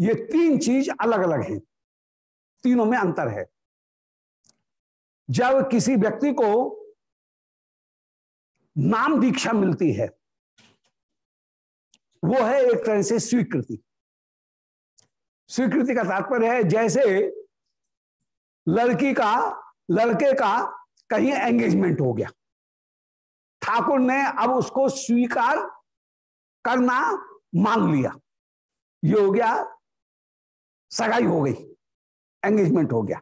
ये तीन चीज़ अलग अलग हैं। तीनों में अंतर है। जब किसी व्यक्ति को नाम दीक्षा मिलती है, वो है एक तरह से स्वीकृति। स्वीकृति का तात्पर्य है, जैसे लड़की का, लड़के का कहीं एंगेजमेंट हो गया। ठाकुर ने अब उसको स्वीकार करना मान लिया। ये हो गया, सगाई हो गई एंगेजमेंट हो गया।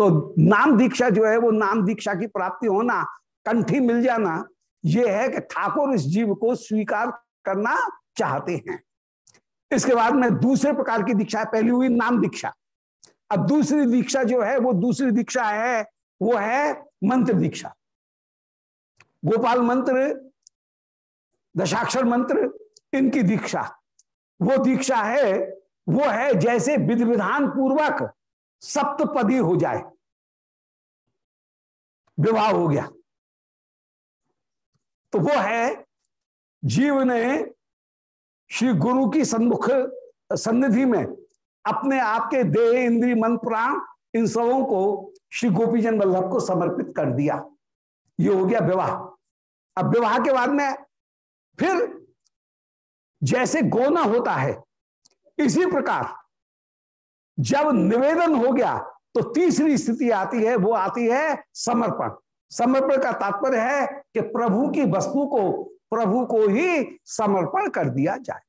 तो नाम दीक्षा जो है, वो नाम दीक्षा की प्राप्ति होना, कंठी मिल जाना, ये है कि ठाकुर इस जीव को स्वीकार करना चाहते हैं। इसके बाद में दूसरे प्रकार की दीक्षा पहली हुई नाम दीक्षा। अब दूसरी दीक्षा जो है, वो दूसरी दीक्षा है, वो है मंत्र दीक्षा। गोपाल मंत्र, दशाक्षर मंत्र, इनकी दीक्षा। वो दीक्षा है, वो है जैसे विधि विधान पूर्वक सप्तपदी हो जाए। विवाह हो गया। तो वो है, जीव ने श्री गुरु की सन्मुख, सन्निधि में अपने आप के देह इंद्री मन, प्राण, इन सबों को श्री गोपीजन वल्लभ को समर्पित कर दिया। ये हो गया विवाह। अब विवाह के बाद में फिर जैसे गोना होता है, इसी प्रकार जब निवेदन हो गया तो तीसरी स्थिति आती है, वो आती है समर्पण। समर्पण का तात्पर्य है कि प्रभु की वस्तु को, प्रभु को ही समर्पण कर दिया जाए।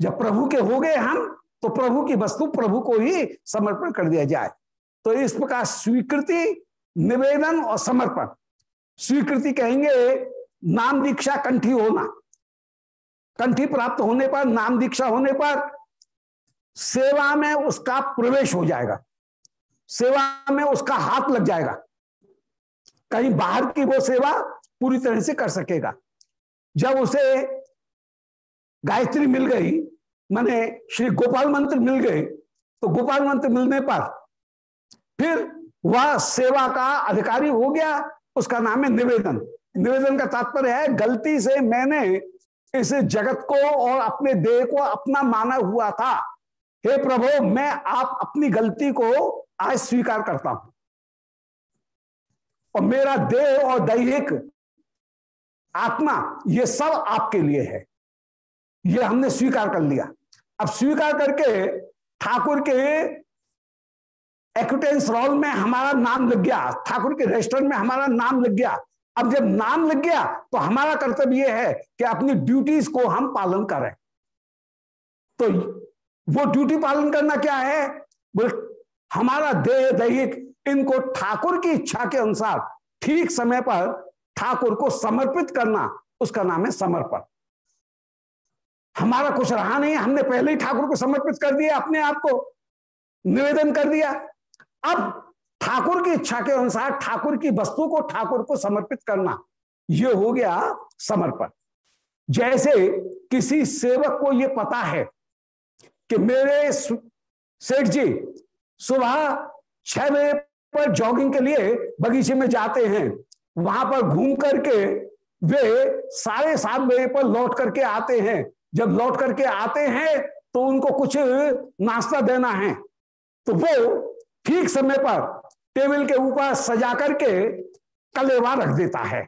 जब प्रभु के हो गए हम तो प्रभु की वस्तु प्रभु को ही समर्पण कर दिया जाए। तो इस प्रकार स्वीकृति, निवेदन और समर्पण। स्वीकृति कहेंगे, नाम दीक्षा कंठी होना। कंठी प्राप्त होने पर, नाम दीक्षा होने पर सेवा में उसका प्रवेश हो जाएगा। सेवा में उसका हाथ लग जाएगा। कहीं बाहर की वो सेवा पूरी तरह से कर सकेगा। जब उसे गायत्री मिल गई, माने श्री गोपाल मंत्र मिल गए तो गोपाल मंत्र मिलने पर फिर वह सेवा का अधिकारी हो गया, उसका नाम है निवेदन। निवेदन का तात्पर्य है, गलती से मैंने इस जगत को और अपने देह को अपना माना हुआ था। हे प्रभु, मैं आप अपनी गलती को आज स्वीकार करता हूँ। और मेरा देह और दैहिक आत्मा, ये सब आपके लिए है। ये हमने स्वीकार कर लिया। अब स्वीकार करके ठाकुर के एक्विटेंस रोल में हमारा नाम लग गया। ठाकुर के रजिस्टर में हमारा नाम लग गया। अब जब नाम लग गया तो हमारा कर्तव्य यह है कि अपनी ड्यूटीज़ को हम पालन करें। तो वो ड्यूटी पालन करना क्या है? बोले, हमारा देह दैहिक, इनको ठाकुर की इच्छा के अनुसार ठीक समय पर ठाकुर को समर्पित करना, उसका नाम है समर्पण। हमारा कुछ रहा नहीं, हमने पहले ही ठाकुर को समर्पित कर दिया अपने आप को, निवेदन कर दिया। अब ठाकुर की इच्छा के अनुसार ठाकुर की वस्तु को ठाकुर को समर्पित करना यह हो गया समर्पण। जैसे किसी सेवक को यह पता है कि मेरे सेठ जी, सुबह छह बजे पर जॉगिंग के लिए बगीचे में जाते हैं। वहाँ पर घूम करके वे साढ़े सात बजे पर लौट करके आते हैं। जब लौट करके आते हैं तो उनको कुछ नाश्ता देना है। तो वो ठीक समय पर टेबल के ऊपर सजा करके कलेवा रख देता है।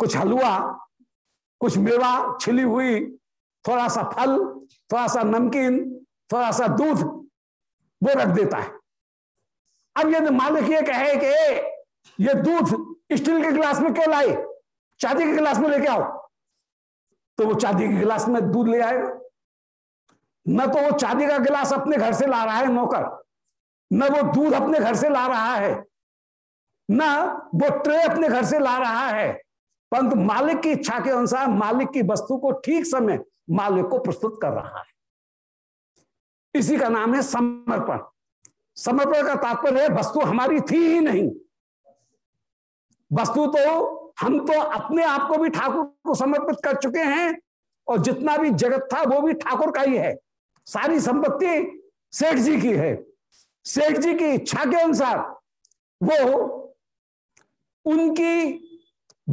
कुछ हलवा, कुछ मेवा छिली हुई थोड़ा सा फल, थोड़ा सा नमकीन, थोड़ा सा दूध, वो रख देता है। अब यदि मालिक ये कहे कि ये दूध स्टील के गिलास में क्यों लाए? चांदी के गिलास में लेके आओ। तो वो चांदी के गिलास में दूध ले आएगा। न तो वो चांदी का गिलास अपने घर से ला रहा है नौकर, न वो दूध अपने घर से ला रहा है, न वो ट्रे अपने घर से ला रहा है। परंतु मालिक की इच्छा के अनुसार मालिक की वस्तु को ठीक समय मालिक को प्रस्तुत कर रहा है। इसी का नाम है समर्पण। समर्पण का तात्पर्य है वस्तु हमारी थी ही नहीं। वस्तु तो हम तो अपने आप को भी ठाकुर को समर्पित कर चुके हैं और जितना भी जगत था वो भी ठाकुर का ही है। सारी संपत्ति सेठ जी की है। सेठ जी की इच्छा के अनुसार वो उनकी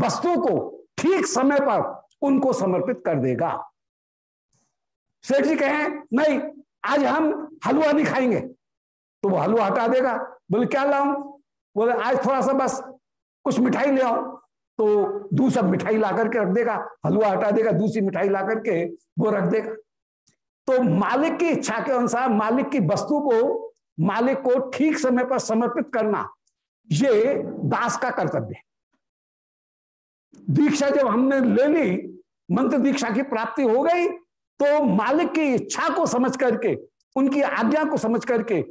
वस्तु को ठीक समय पर उनको समर्पित कर देगा। सेठ जी कहें, नहीं, आज हम हलवा नहीं खाएँगे। तो वो हलवा हटा देगा। बोले, क्या लाऊं? बोले, आज थोड़ा सा बस कुछ मिठाई ले आओ। तो दूसरा मिठाई ला करके रख देगा। हलवा हटा देगा, दूसरी मिठाई ला करके वो रख देगा। तो मालिक की इच्छा के अनुसार मालिक की वस्तु को मालिक को ठीक समय पर समर्पित करना, ये दास का कर्तव्य है। दीक्षा जब हमने ले ली, मंत्र दीक्षा की प्राप्ति हो गई तो मालिक की इच्छा को समझ करके, उनकी आज्ञा को समझ करके,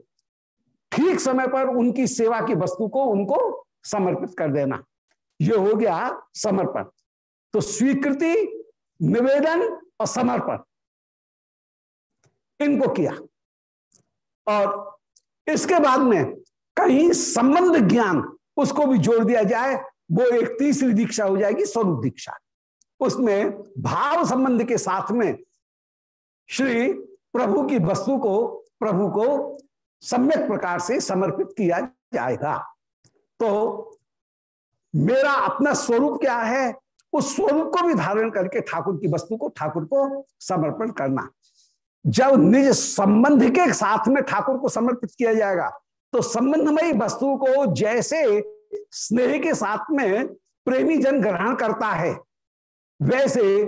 ठीक समय पर उनकी सेवा की वस्तु को उनको समर्पित कर देना। यह हो गया समर्पण। तो स्वीकृति, निवेदन और समर्पण, इनको किया। और इसके बाद में कहीं संबंध ज्ञान, उसको भी जोड़ दिया जाए वो एक तीसरी दीक्षा हो जाएगी स्वरूप दीक्षा। उसमें भाव संबंध के साथ में श्री प्रभु की वस्तु को, प्रभु को सम्यक प्रकार से समर्पित किया जाएगा। तो मेरा अपना स्वरूप क्या है? उस स्वरूप को भी धारण करके ठाकुर की वस्तु को, ठाकुर को समर्पण करना। जब निज संबंध के साथ में ठाकुर को समर्पित किया जाएगा तो संबंधमयी वस्तु को जैसे स्नेह के साथ में प्रेमी जन ग्रहण करता है, वैसे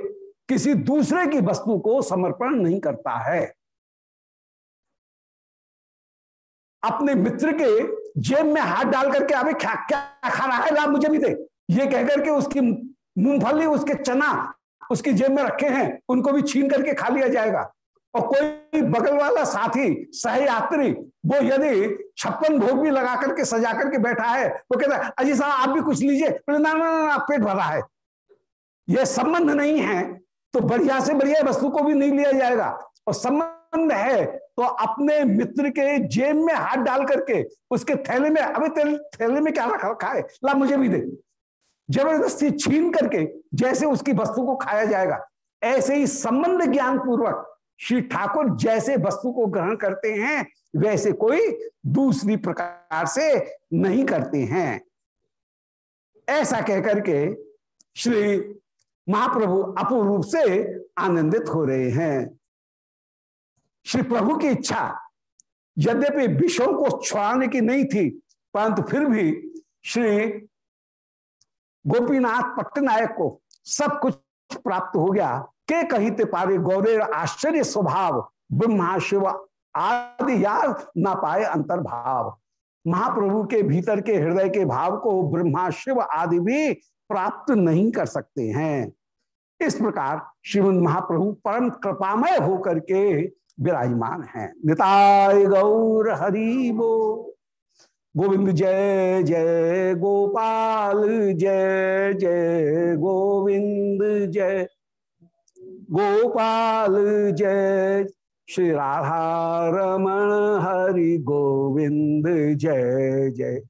किसी दूसरे की वस्तु को समर्पण नहीं करता है। अपने मित्र के जेब में हाथ डाल करके अभी क्या क्या खा रहा है मुझे भी दे। ये कहकर के उसकी मूंगफली, उसके चना, उसकी जेब में रखे हैं, उनको भी छीन करके खा लिया जाएगा। और कोई बगल वाला साथी, सहयात्री, वो यदि छप्पन भोग भी लगा करके सजा करके बैठा है, वो कहता है, अजी साहब, आप भी कुछ लीजिए। ना ना ना पेट भरा है। ये संबंध नहीं है तो बढ़िया से बढ़िया वस्तु को भी नहीं लिया जाएगा। और संबंध है तो अपने मित्र के जेब में हाथ डाल करके उसके थैले में अभी थैले में क्या रखा रखा है? ला, मुझे भी दे। ज़बरदस्ती छीन करके जैसे उसकी वस्तु को खाया जाएगा, ऐसे ही संबंध ज्ञान पूर्वक श्री ठाकुर जैसे वस्तु को ग्रहण करते हैं, वैसे कोई दूसरी प्रकार से नहीं करते हैं। ऐसा कहकर के श्री महाप्रभु अपूर्ण रूप से आनंदित हो रहे हैं। श्री प्रभु की इच्छा यद्यपि विषयों को छुड़ाने की नहीं थी, परंतु फिर भी श्री गोपीनाथ पट्टनायक को सब कुछ प्राप्त हो गया। के कहते पारे गौरे आश्चर्य स्वभाव, ब्रह्मा, शिव आदि या ना पाए अंतर्भाव। महाप्रभु के भीतर के हृदय के भाव को ब्रह्मा, शिव आदि भी प्राप्त नहीं कर सकते हैं। इस प्रकार श्रीमद महाप्रभु परम कृपामय होकर के विराजमान हैं। निताय गौर हरिबो गोविंद जय जय गोपाल, जय जय गोविंद, जय गोपाल जय। श्री राधा रमण हरि गोविंद जय जय।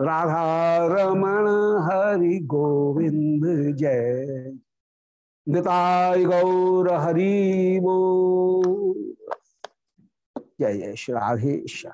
राधा रमण हरि गोविंद जय। निताय गौर हरि बो जय जय। श्री राधेश्वर